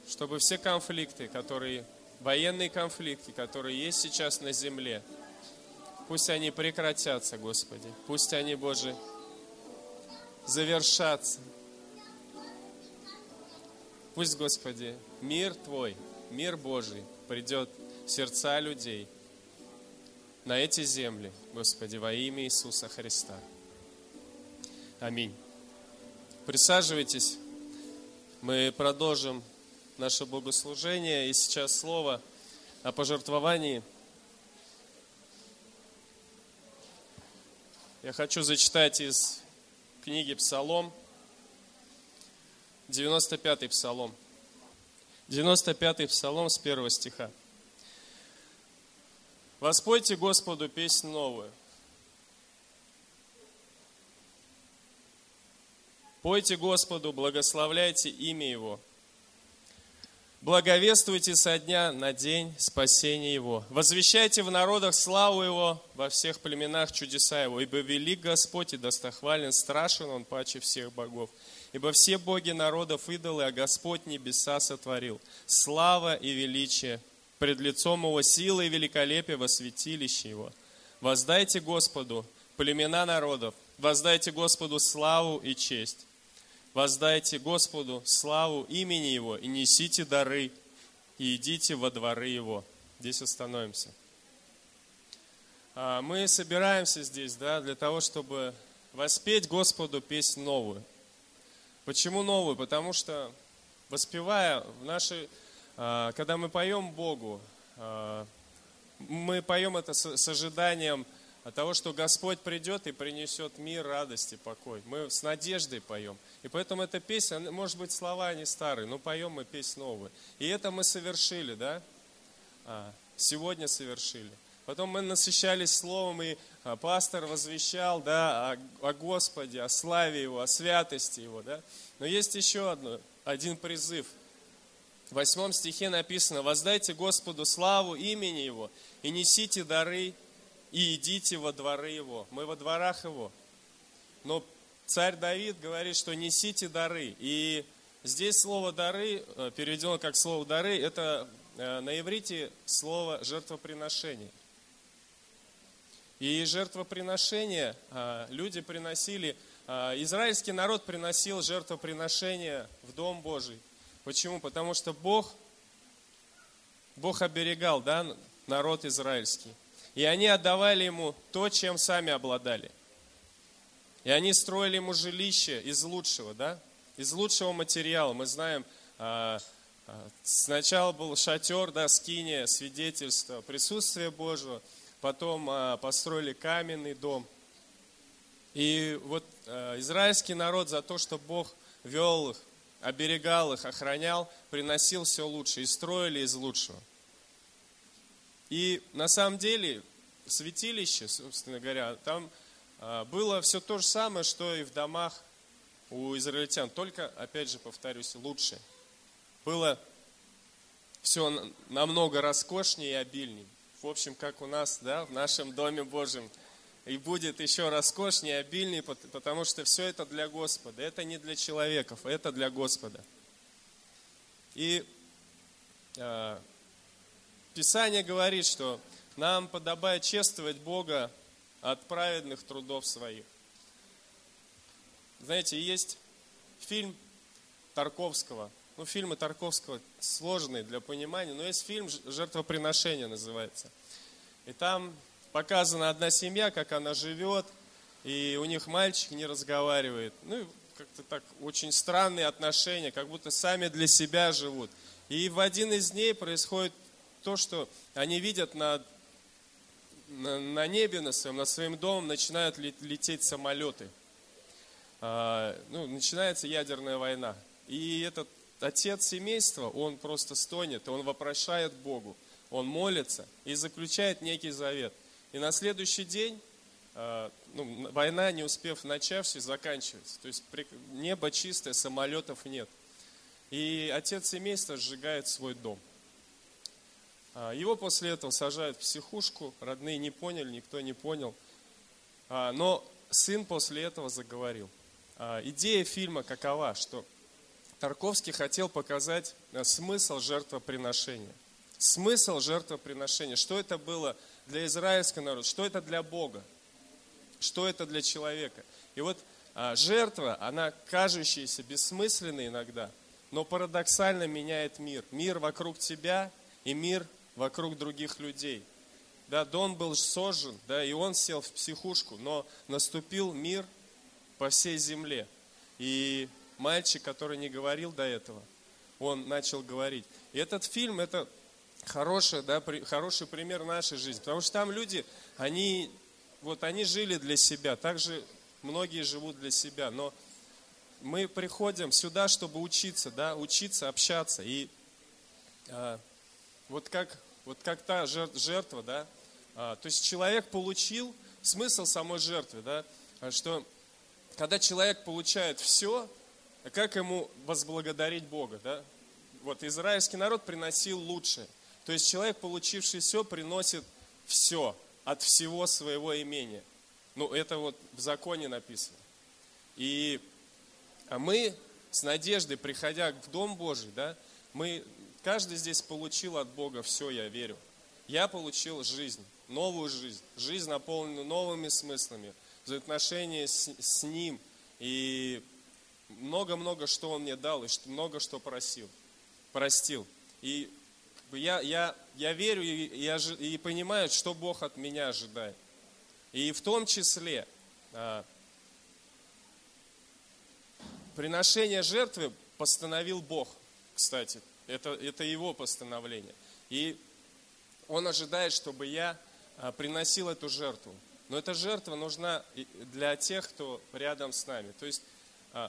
чтобы все конфликты, которые, военные конфликты, которые есть сейчас на земле, пусть они прекратятся, Господи. Пусть они, Боже, завершатся. Пусть, Господи, мир Твой, мир Божий придет в сердца людей на эти земли, Господи, во имя Иисуса Христа. Аминь. Присаживайтесь. Мы продолжим наше богослужение. И сейчас слово о пожертвовании. Я хочу зачитать из книги Псалом, 95-й псалом. 95-й псалом с первого стиха. Воспойте Господу песнь новую. Пойте Господу, благословляйте имя Его. Благовествуйте со дня на день спасения Его. Возвещайте в народах славу Его, во всех племенах чудеса Его. Ибо велик Господь и достохвален, страшен Он паче всех богов. Ибо все боги народов идолы, а Господь небеса сотворил. Слава и величие пред лицом Его, сила и великолепие во святилище Его. Воздайте Господу, племена народов, воздайте Господу славу и честь. Воздайте Господу славу имени Его и несите дары, и идите во дворы Его. Здесь остановимся. А, мы собираемся здесь да, для того, чтобы воспеть Господу песнь новую. Почему новую? Потому что, воспевая в нашей, а, когда мы поем Богу, а, мы поем это с ожиданием того, что Господь придет и принесет мир, радость и покой. Мы с надеждой поем. И поэтому эта песня, может быть, слова не старые, но поем мы песнь новую. И это мы совершили, да? А, сегодня совершили. Потом мы насыщались словом, и а, пастор возвещал да, о, о Господе, о славе Его, о святости Его. Да? Но есть еще одно, один призыв. В восьмом стихе написано, «Воздайте Господу славу имени Его, и несите дары, и идите во дворы Его». Мы во дворах Его. Но царь Давид говорит, что несите дары. И здесь слово «дары», э, переведено как слово «дары», это э, на иврите слово «жертвоприношение». И жертвоприношения а, люди приносили, а, израильский народ приносил жертвоприношения в Дом Божий. Почему? Потому что Бог, Бог оберегал да, народ израильский. И они отдавали ему то, чем сами обладали. И они строили ему жилище из лучшего, да? Из лучшего материала. Мы знаем, а, сначала был шатер, да, скиния, свидетельство присутствия Божьего – потом а, построили каменный дом. И вот а, израильский народ за то, что Бог вел их, оберегал их, охранял, приносил все лучше и строили из лучшего. И на самом деле святилище, собственно говоря, там а, было все то же самое, что и в домах у израильтян, только, опять же, повторюсь, лучше. Было все намного роскошнее и обильнее в общем, как у нас, да, в нашем Доме Божьем. И будет еще роскошнее, обильнее, потому что все это для Господа. Это не для человеков, это для Господа. И э, Писание говорит, что нам подобает чествовать Бога от праведных трудов своих. Знаете, есть фильм Тарковского – ну, фильмы Тарковского сложные для понимания, но есть фильм «Жертвоприношение» называется. И там показана одна семья, как она живет, и у них мальчик не разговаривает. Ну, как-то так очень странные отношения, как будто сами для себя живут. И в один из дней происходит то, что они видят на, на, на небе, на своем, над своим домом начинают лететь самолеты. А, ну, начинается ядерная война. И этот отец семейства, он просто стонет, он вопрошает Богу, он молится и заключает некий завет. И на следующий день э, ну, война, не успев начавшись, заканчивается. То есть небо чистое, самолетов нет. И отец семейства сжигает свой дом. А, его после этого сажают в психушку, родные не поняли, никто не понял. А, но сын после этого заговорил. А, идея фильма какова, что Тарковский хотел показать э, смысл жертвоприношения. Смысл жертвоприношения. Что это было для израильского народа, что это для Бога, что это для человека. И вот а, жертва, она кажущаяся бессмысленной иногда, но парадоксально меняет мир. Мир вокруг тебя и мир вокруг других людей. Да, Дон был сожжен, да, и он сел в психушку, но наступил мир по всей земле. И мальчик, который не говорил до этого, он начал говорить. И этот фильм, это хороший, да, при, хороший пример нашей жизни. Потому что там люди, они, вот, они жили для себя. Также многие живут для себя. Но мы приходим сюда, чтобы учиться, да, учиться, общаться. И а, вот, как, вот как та жертва, да, а, то есть человек получил смысл самой жертвы, да, что когда человек получает все, а как ему возблагодарить Бога? Да? Вот израильский народ приносил лучшее. То есть человек, получивший все, приносит все от всего своего имения. Ну, это вот в законе написано. И а мы с надеждой, приходя в Дом Божий, да, мы, каждый здесь получил от Бога все, я верю. Я получил жизнь, новую жизнь, жизнь, наполненную новыми смыслами, взаимоотношения с, с Ним. И много-много что Он мне дал и много что просил, простил. И я, я, я верю и, я, и понимаю, что Бог от меня ожидает. И в том числе а, приношение жертвы постановил Бог, кстати. Это, это Его постановление. И Он ожидает, чтобы я а, приносил эту жертву. но эта жертва нужна для тех, кто рядом с нами. То есть,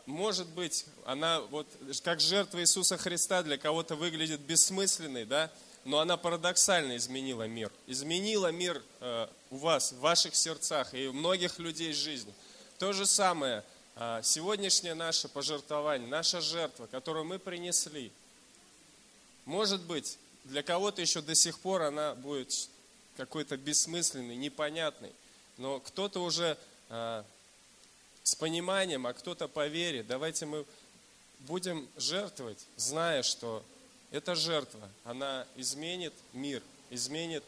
может быть, она вот как жертва Иисуса Христа для кого-то выглядит бессмысленной, да, но она парадоксально изменила мир. Изменила мир э, у вас, в ваших сердцах и у многих людей в жизни. То же самое, э, сегодняшнее наше пожертвование, наша жертва, которую мы принесли, может быть, для кого-то еще до сих пор она будет какой-то бессмысленной, непонятной, но кто-то уже э, с пониманием, а кто-то по вере. Давайте мы будем жертвовать, зная, что эта жертва, она изменит мир, изменит,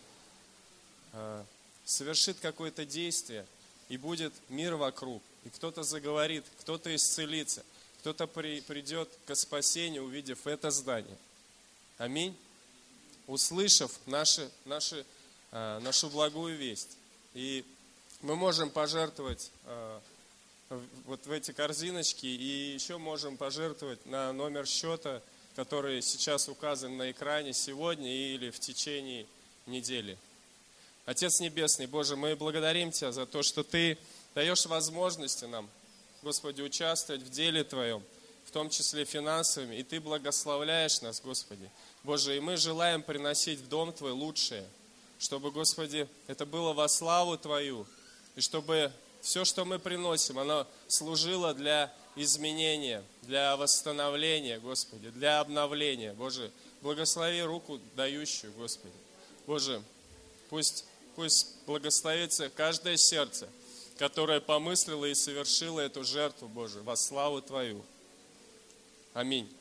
э, совершит какое-то действие, и будет мир вокруг. И кто-то заговорит, кто-то исцелится, кто-то при, придет к спасению, увидев это здание. Аминь. Услышав наши, наши, э, нашу благую весть. И мы можем пожертвовать э, вот в эти корзиночки, и еще можем пожертвовать на номер счета – который сейчас указан на экране сегодня или в течение недели. Отец Небесный, Боже, мы благодарим Тебя за то, что Ты даешь возможности нам, Господи, участвовать в деле Твоем, в том числе финансовыми, и Ты благословляешь нас, Господи. Боже, и мы желаем приносить в дом Твой лучшее, чтобы, Господи, это было во славу Твою, и чтобы все, что мы приносим, оно служило для изменения, для восстановления, Господи, для обновления. Боже, благослови руку дающую, Господи. Боже, пусть, пусть благословится каждое сердце, которое помыслило и совершило эту жертву, Боже, во славу Твою. Аминь.